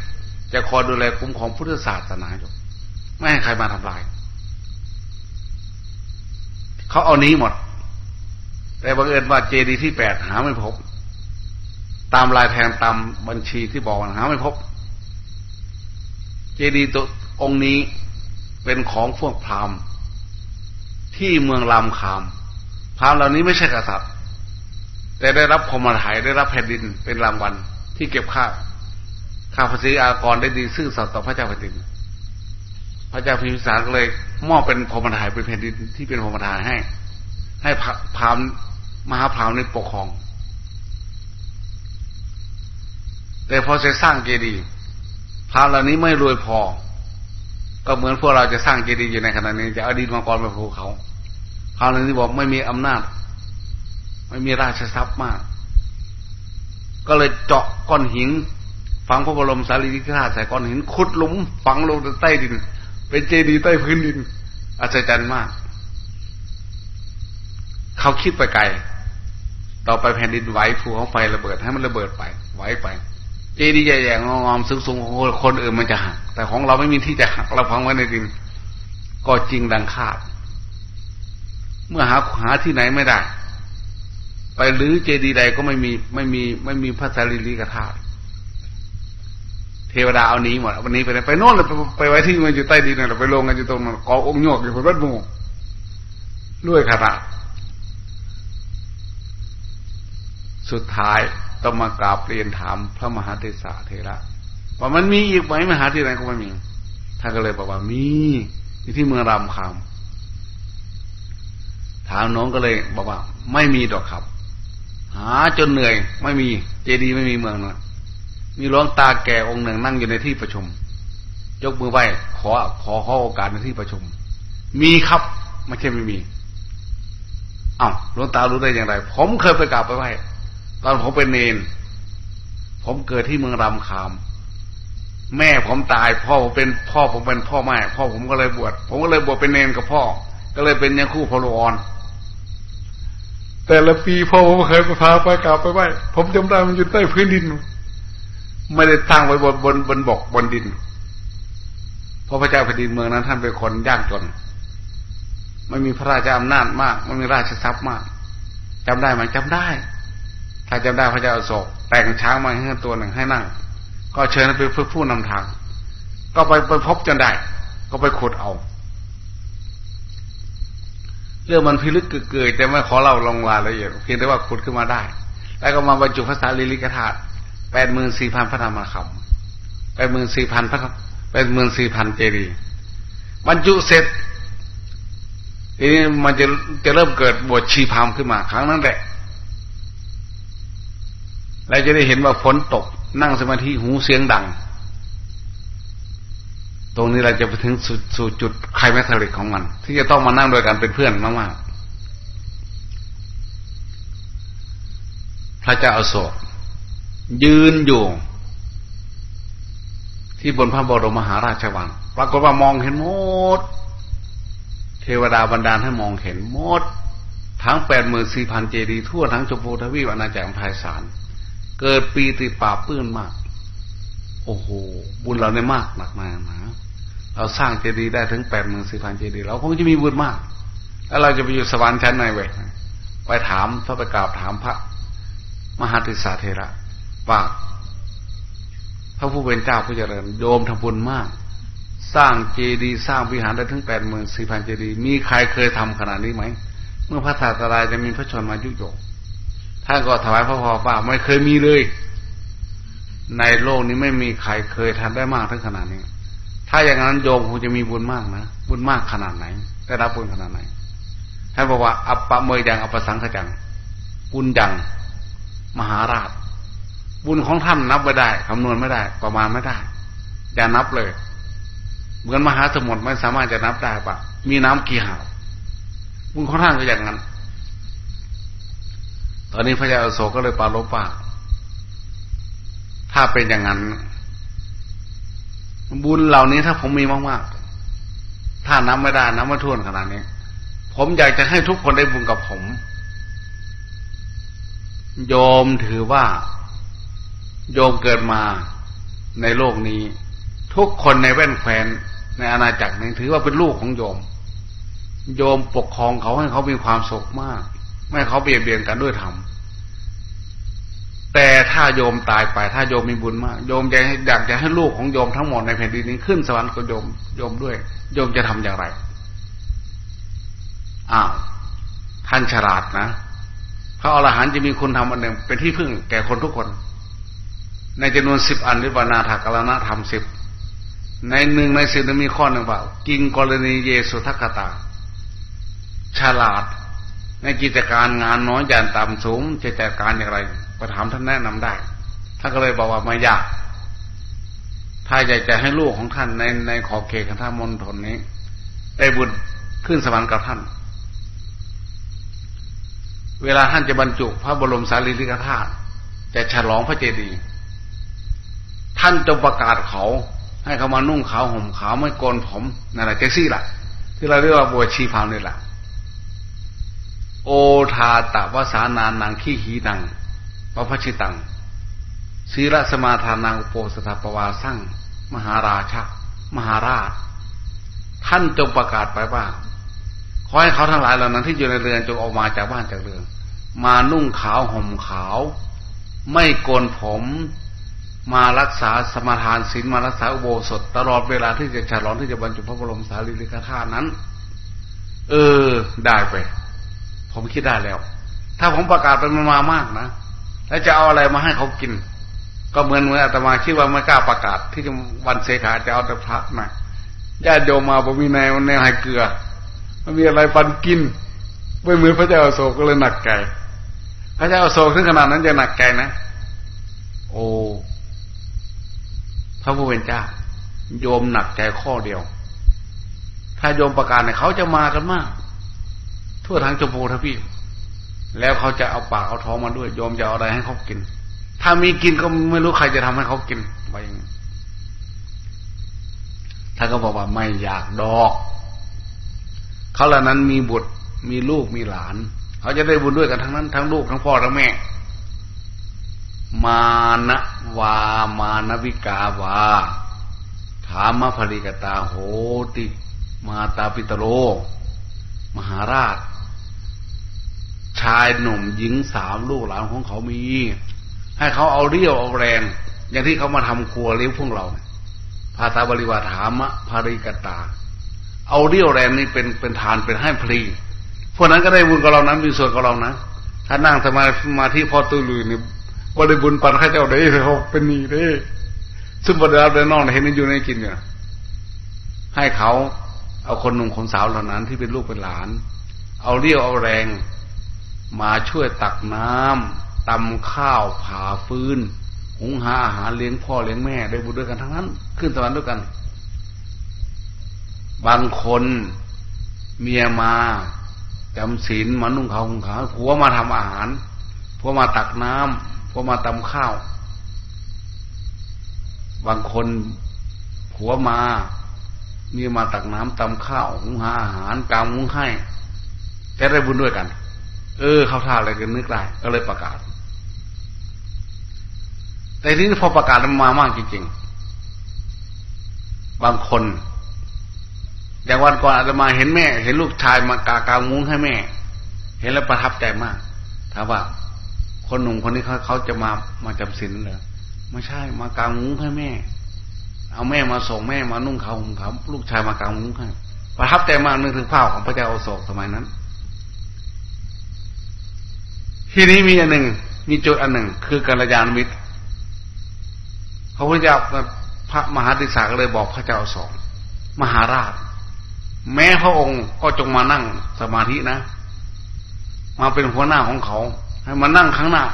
จะคอยดูแลคุ้มของพุทธศาสนาอยู่ ไม่ให้ใครมาทำลาย เขาเอานี้หมด แต่บังเอิญว่าเจดีที่แปดหาไม่พบ ตามลายแทงตามบัญชีที่บอกหาไม่พบ เจดีย์ตัวองค์นี้เป็นของพวกพราหมณ์ที่เมืองลำคาม พราหมณ์เหล่านี้ไม่ใช่กษัตริย์ แต่ได้รับพมถ่ายได้รับแผ่นดินเป็นรางวัลที่เก็บค่าข้าภาษีอากรได้ดีซื่อสัตย์ต่อพระเจ้าแผ่นดิน พระเจ้าพิมพิสารก็เลยมอบเป็นพมถ่ายเป็นแผ่นดินที่เป็นพมถ่ายให้ ให้พราหมณ์มหาพราหมณ์ในปกครอง แต่พอจะสร้างเจดีย์พระเหล่านี้ไม่รวยพอ ก็เหมือนพวกเราจะสร้างเจดีย์อยู่ในขณะนี้ จะเอาดินมังกรไปภูเขาพระเหล่านี้บอกไม่มีอำนาจ ไม่มีราชทรัพย์มาก ก็เลยเจาะก้อนหินฝังพระบรมสารีริกธาตุใส่ก้อนหินขุดหลุม ฝังลงใต้ดิน เป็นเจดีย์ใต้พื้นดินอัศจรรย์มาก เขาคิดไปไกล ต่อไปแผ่นดินไหวภูเขาไฟระเบิดให้มันระเบิดไป ไหวไป เจดีย์ใหญ่ๆงอมๆสูงๆคนอื่นมันจะหัก แต่ของเราไม่มีที่จะหักเราฟังไว้ในดินก็จริงดังคาด เมื่อหาหาที่ไหนไม่ได้ ไปหรือเจดีย์ใดก็ไม่มีไม่มีไม่มีพระสารีริกธาตุเทวดาเอานี้หมดวันนี้ไปไหนไปโน่นเลยไปไว้ที่มันอยู่ใต้ดินน่ะไปลงกันอยู่ตรงนั้นกอองค์โยกอยู่บนรถมูด้วยขนาดสุดท้าย ต้องมากราบเรียนถามพระมหาเทศาเทระว่ามันมีอีกไหมมหาที่ไหนก็ไม่มีท่านก็เลยบอกว่ามีอยู่ที่เมืองรามคำถามน้องก็เลยบอกว่า ไม่มีดอกครับ หาจนเหนื่อย ไม่มี เจดีย์ไม่มีเมืองนะมีร้องตาแก่องค์หนึ่งนั่งอยู่ในที่ประชุม ยกมือไหว้ขอขอขอโอกาสในที่ประชุม มีครับไม่ใช่ไม่มีอ้าวหลวงตารู้ได้อย่างไร ผมเคยไปกราบไปไหว้ ตอนผมเป็นเนน ผมเกิดที่เมืองรำคาม แม่ผมตายพ่อผมเป็นพ่อผมเป็นพ่อแม่ พ่อผมก็เลยบวชผมก็เลยบวชเป็นเนนกับพ่อ ก็เลยเป็นยังคู่พลวอนแต่ละปีพ่อผมเคยไปพาไปกราบไปไหว้ผมจำได้มันอยู่ใต้พื้นดิน ไม่ได้ตั้งไว้บนบนบนบกบนดินเพราะพระเจ้าแผ่นดินเมืองนั้นท่านเป็นคนยากจน ไม่มีพระราชอำนาจมาก ไม่มีราชทรัพย์มากจำได้ไหมจำได้ ถ้าจำได้พระเจ้าอโศกแต่งช้างมาให้ตัวหนึ่งให้นั่ง ก็เชิญไปเพื่อผู้นำทาง ก็ไปไปพบจนได้ ก็ไปขุดเอา เรื่องมันพิลึกเกิดแต่ไม่ขอเล่าลงรายละเอียดเพียงแต่ว่าขุดขึ้นมาได้ แล้วก็มาบรรจุภาษาลิลิกธาตุแปดหมื่นสี่พันพระธรรมคำแปดหมื่นสี่พันพระแปดหมื่นสี่พันเจดีย์บรรจุเสร็จทีนี้มันจะจะเริ่มเกิดบวชชีพามขึ้นมา ครั้งนั้นแหละ เราจะได้เห็นว่าฝนตก นั่งสมาธิหูเสียงดัง ตรงนี้เราจะไปถึงสู่จุดใครไม่สำเร็จของมัน ที่จะต้องมานั่งโดยการเป็นเพื่อนมากๆพระเจ้าอาโศกยืนอยู่ ที่บนพระบรมมหาราชวังปรากฏว่ามองเห็นหมด เทวดาบรรดาให้มองเห็นหมด ทั้งแปดหมื่นสี่พันเจดีทั่วทั้งจุฬทวีปอาณาจักรไพศาล เกิดปีติป่าปื้นมาก โอ้โห บุญเราในมากหนักมานะเราสร้างเจดีย์ได้ถึงแปดหมื่นสี่พันเจดีย์เราคงจะมีบุญมาก แล้วเราจะไปอยู่สวรรค์ชั้นไหนเว้ยไปถามพระประกาศถามพระ มหาติสาเทระว่าพระผู้เป็นเจ้าผู้เจริญโยมทำบุญมาก สร้างเจดีย์สร้างวิหารได้ถึงแปดหมื่นสี่พันเจดีย์มีใครเคยทำขนาดนี้ไหม เมื่อพระศาสดาจะมีพระชนมายุโยง ท่านก็ถวายพระพรว่าไม่เคยมีเลย ในโลกนี้ไม่มีใครเคยทำได้มากถึงขนาดนี้ ถ้าอย่างนั้นโยมคงจะมีบุญมากนะบุญมากขนาดไหน ได้รับบุญขนาดไหนท่านบอกว่า อัปปะเมยยังอัปปสังขจังบุญยังมหาราช บุญของท่านนับไม่ได้คำนวณไม่ได้ ประมาณไม่ได้อย่านับเลย เหมือนมหาสมุทรไม่สามารถจะนับได้ปะมีน้ำกี่หาบุญของท่านก็อย่างนั้น อนนี้พระยาอโศกก็เลยปาลบว่าถ้าเป็นอย่างนั้น บุญเหล่านี้ถ้าผมมีมากๆ ถ้านับไม่ได้นับไม่ถ้วนขนาดนี้ ผมอยากจะให้ทุกคนได้บุญกับผม โยมถือว่า โยมเกิดมาในโลกนี้ ทุกคนในแว่นแควนในอาณาจักรนี้ถือว่าเป็นลูกของโยม โยมปกครองเขาให้เขามีความสุขมาก ไม่เขาเบียดเบียนกันด้วยธรรมแต่ถ้าโยมตายไป ถ้าโยมมีบุญมาก โยมจะอยากจะให้ลูกของโยมทั้งหมดในแผ่นดินนี้ขึ้นสวรรค์กับโยมโยมด้วย โยมจะทำอย่างไรอ้าวท่านฉลาดนะพระอรหันต์จะมีคุณธรรมอันหนึ่ง เป็นที่พึ่งแก่คนทุกคน ในจำนวนสิบอันหรือวานาถกรณธรรมสิบในหนึ่งในสิบนั้มีข้อหนึ่งว่ากิงกรณีเยสุทักตา ฉลาด ในกิจการงานน้อยย่านต่ำสูงจะจัดการอย่างไรประถามท่านแนะนำได้ท่านก็เลยบอกว่าไม่ยาก ถ้าอยากจะให้ลูกของท่านในในขอบเขตของท่านมณฑลนี้ ได้บุญขึ้นสวรรค์กับท่าน เวลาท่านจะบรรจุพระบรมสารีริกธาตุจะฉลองพระเจดีย์ท่านจะประกาศเขา ให้เขามานุ่งขาวห่มขาวไม่โกนผมนั่นแหละเจซี่ล่ะ ที่เราเรียกว่าบวชชีพาวนี่แหละ โอทาตะวสานานังขี้หีนังปพชิตังศีลสมาทานังโปสถาปวาสั่งมหาราชมหาราช ท่านจงประกาศไปว่าขอให้เขาทั้งหลายเหล่านั้นที่อยู่ในเรือนจงออกมาจากบ้านจากเรือนมานุ่งขาวห่มขาว ไม่โกนผม มารักษาสมาทานศีลมารักษาอุโบสถ ตลอดเวลาที่จะฉลองที่จะบรรจุพระบรมสารีริกธาตุนั้น เออ ได้ไป ผมคิดได้แล้ว ถ้าผมประกาศเป็นมามากนะแล้วจะเอาอะไรมาให้เขากิน ก็เหมือนเหมือนอาตมาคิดว่าไม่กล้าประกาศ ที่วันเสขาจะเอาแต่พระมาญาติโยมมาบ่มีในวันในให้เกลือมันมีอะไรปันกินไม่เหมือนพระเจ้าโศกก็เลยหนักใจพระเจ้าโศกถึงขนาดนั้นจะหนักใจนะ โอ้พระผู้เป็นเจ้าโยมหนักใจข้อเดียว ถ้าโยมประกาศเนี่ยเขาจะมากันมาก ทั่วทั้งจมูกทวีปแล้วเขาจะเอาปากเอาท้องมาด้วยโยมจะเอาอะไรให้เขากิน ถ้ามีกินก็ไม่รู้ใครจะทำให้เขากินไปอย่างท่านก็บอกว่าไม่อยากดอก เขาเหล่านั้นมีบุตรมีลูกมีหลาน เขาจะได้บุญด้วยกันทั้งนั้น ทั้งลูกทั้งพ่อทั้งแม่ มานะวา มานวิกาวา ถามภริกตาโหติ มาตาปิตโร มหาราช ชายหนุ่มหญิงสามลูกหลานของเขามี ให้เขาเอาเรี่ยวเอาแรง อย่างที่เขามาทำครัวเลี้ยงพวกเราภาษาบริวารถามะภาริกตา เอาเรี่ยวแรงนี่เป็นเป็นทานเป็นให้พลีพวกนั้นก็ได้บุญกับเรานั้นมีส่วนกับเรานะถ้านั่งสมามาที่พ่อตุลุยนี่บริบุญปันข้าเจ้าได้เขาเป็นนีได้ซึ่งบริวารได้นอกเห็นอยู่ในกินเนี่ยให้เขาเอาคนหนุ่มคนสาวเหล่านั้นที่เป็นลูกเป็นหลาน เอาเรี่ยวเอาแรง มาช่วยตักน้ำตำข้าวผ่าฟืนหุงหาอาหารเลี้ยงพ่อเลี้ยงแม่ได้บุญด้วยกันทั้งนั้น ขึ้นสวรรค์ด้วยกัน บางคนเมียมาจำศีลมานุ่งขาวหุงขาวผัวมาทำอาหารพวมาตักน้ำพวมาตำข้าว บางคนผัวมาเมียมาตักน้ำตำข้าวหุงหาอาหารกางมุ้งให้จะได้บุญด้วยกัน เออเขาท่าอะไรกันนึกได้ก็เลยประกาศ แต่ทีนี้พอประกาศมันมามากจริงๆ บางคน อย่างวันก่อนอาจจะมาเห็นแม่ เห็นลูกชายมากากางมุ้งให้แม่ เห็นแล้วประทับใจมากถามว่า คนหนุ่มคนนี้เขาเขาจะมามาจำศีลเลยไม่ใช่มากางมุ้งให้แม่ เอาแม่มาส่งแม่มานุ่งเขาห่มเขาลูกชายมากางมุ้งให้ประทับใจมากนึกถึงภาพของพระเจ้าอโศกสมัยนั้น ทีนี้มีอันหนึ่ง มีจุดอันหนึ่ง คือกัลยาณมิตรพระพุทธเจ้าพระมหาติสาก็เลยบอกพระเจ้าสองมหาราช แม้พระองค์ก็จงมานั่งสมาธินะ มาเป็นหัวหน้าของเขา ให้มานั่งข้างหน้า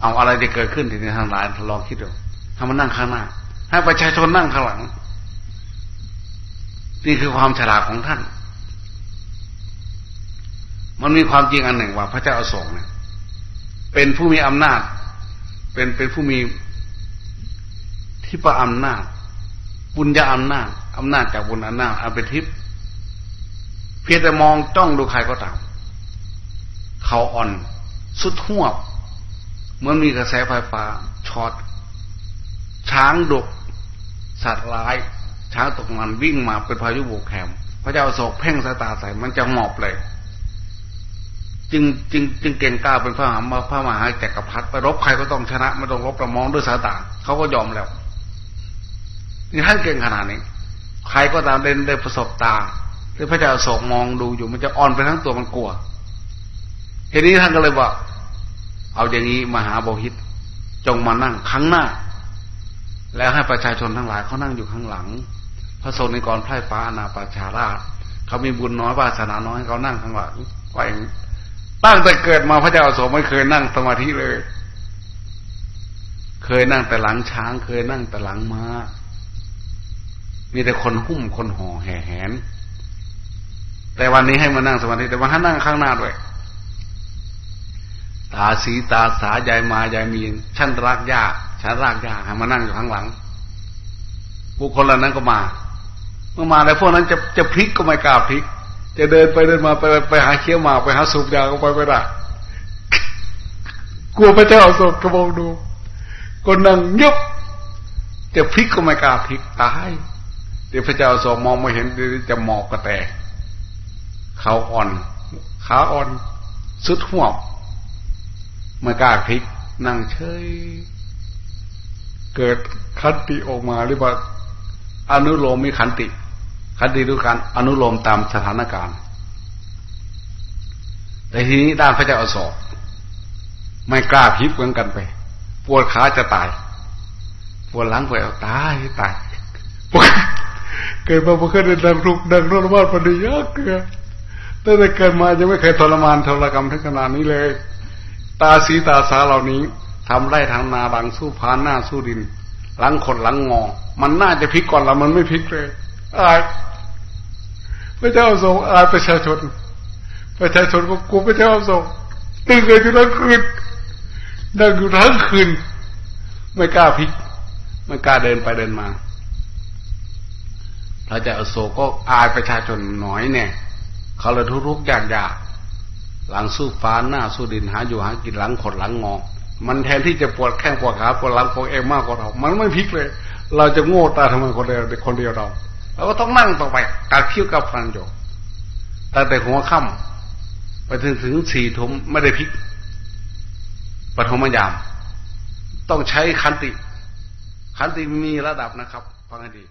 เอาอะไรจะเกิดขึ้นทีนี้ทางหลายลองคิดดูให้มานั่งข้างหน้า ให้ประชาชนนั่งข้างหลัง นี่คือความฉลาดของท่าน มันมีความจริงอันหนึ่งว่า พระเจ้าอโศกเนี่ยเป็นผู้มีอำนาจ เป็นเป็นผู้มีที่ประอำนาจ บุญญาอำนาจอำนาจจากบุญอำนาจอาเป็นทิพย์เพียงแต่มองจ้องดูใครก็ตามเขาอ่อน สุดหัวเมื่อมีกระแสไฟฟ้าช็อตช้างดุกสัตว์ร้าย ช้างตกมันวิ่งมาเป็นพายุโบกแคมพระเจ้าโศกเพ่งสายตาใส่มันจะหมอบเลย จึงจึงจึงเก่งกล้าเป็นพระมหาพระมหาจักรพรรดิไปรบใครก็ต้องชนะไม่ต้องรบประมองด้วยสายตาเขาก็ยอมแล้วนี่ท่านเก่งขนาดนี้ ใครก็ตามเดินได้ประสบตาที่พระเจ้าโศกมองดูอยู่มันจะอ่อนไปทั้งตัวมันกลัวทีนี้ท่านก็เลยบอกเอาอย่างนี้มหาโบหิตจงมานั่งข้างหน้า แล้วให้ประชาชนทั้งหลายเขานั่งอยู่ข้างหลัง พระสนิกรไพร่ฟ้านาปชาราชเขามีบุญน้อยวาสนาน้อยเขานั่งข้างหลังไว้ ตั้งแต่เกิดมาพระเจ้าโศกไม่เคยนั่งสมาธิเลย เคยนั่งแต่หลังช้าง เคยนั่งแต่หลังมา้า มีแต่คนหุ้มคนห่อแห่แหน แต่วันนี้ให้มานั่งสมาธิแต่ว่าให้นั่งข้างหน้าด้วย ตาสีตาสายายมายายมีนฉันรักยากฉันรักยากให้มานั่งอยู่ข้างหลังบุคคลเหล่านั้นก็มา เมื่อมาแล้วพวกนั้นจะจะพลิกก็ไม่กล้าพลิก จะเดินไปเดินมาไปไปหาเคี้ยวหมาไปหาสูบยาก็ไปไม่ได้กลัวพระเจ้าสดกระบอกดูก็นั่งยุบจะพลิกก็ไม่กล้าพลิกตาย เดี๋ยวพระเจ้าทรงมองไม่เห็นจะหมอบกระแตเขาอ่อนขาอ่อนสุดหัวงไม่กล้าพลิก นั่งเฉย เกิดคันติออกมาหรือว่าอนุโลมมีขันติ ขันติดูการอนุโลมตามสถานการณ์ แต่ทีนี้ด้านพระเจ้าอโศกไม่กล้าพลิกเหมือนกันไป ปวดขาจะตาย ปวดหลังปวดตายตายปวดเกิดมาเพื่อได้ดังทุกดังทรมานปฏิยากเกิดตั้งแต่เกิดมายังไม่เคยทรมานทรกรรมทั้งขนาดนี้เลย ตาสีตาสาเหล่านี้ทำได้ทางนาหลังสู้พานหน้าสู้ดิน หลังขดหลังงอ มันน่าจะพลิกก่อนเรามันไม่พลิกเลย อายพระเจ้าทรงอายประชาชน ประชาชนก็กลัวพระเจ้าทรงตื่นเลยทั้งคืนนั่งอยู่ทั้งคืน ไม่กล้าพลิกไม่กล้าเดินไปเดินมาพระเจ้าอโศกก็อายประชาชนน้อยเนี่ย เขาเลยทุกข์ยากยากหลังสู้ฟ้าหน้าสู้ดินหาอยู่หากินหลังขดหลังงอ มันแทนที่จะปวดแข้งปวดขาปวดหลังปวดเอวมากกว่าเรา มันไม่พลิกเลย เราจะโง่ตาทำไมคนเดียวคนเดียวเรา เราก็ต้องนั่งต่อไปกัดคิ้วกับฟันอยู่แต่แต่หัวค่ำไปถึงถึงสี่ทุ่มไม่ได้พิกปฐมยาม ต้องใช้คันติ คันติมีระดับนะครับ ฟังให้ดี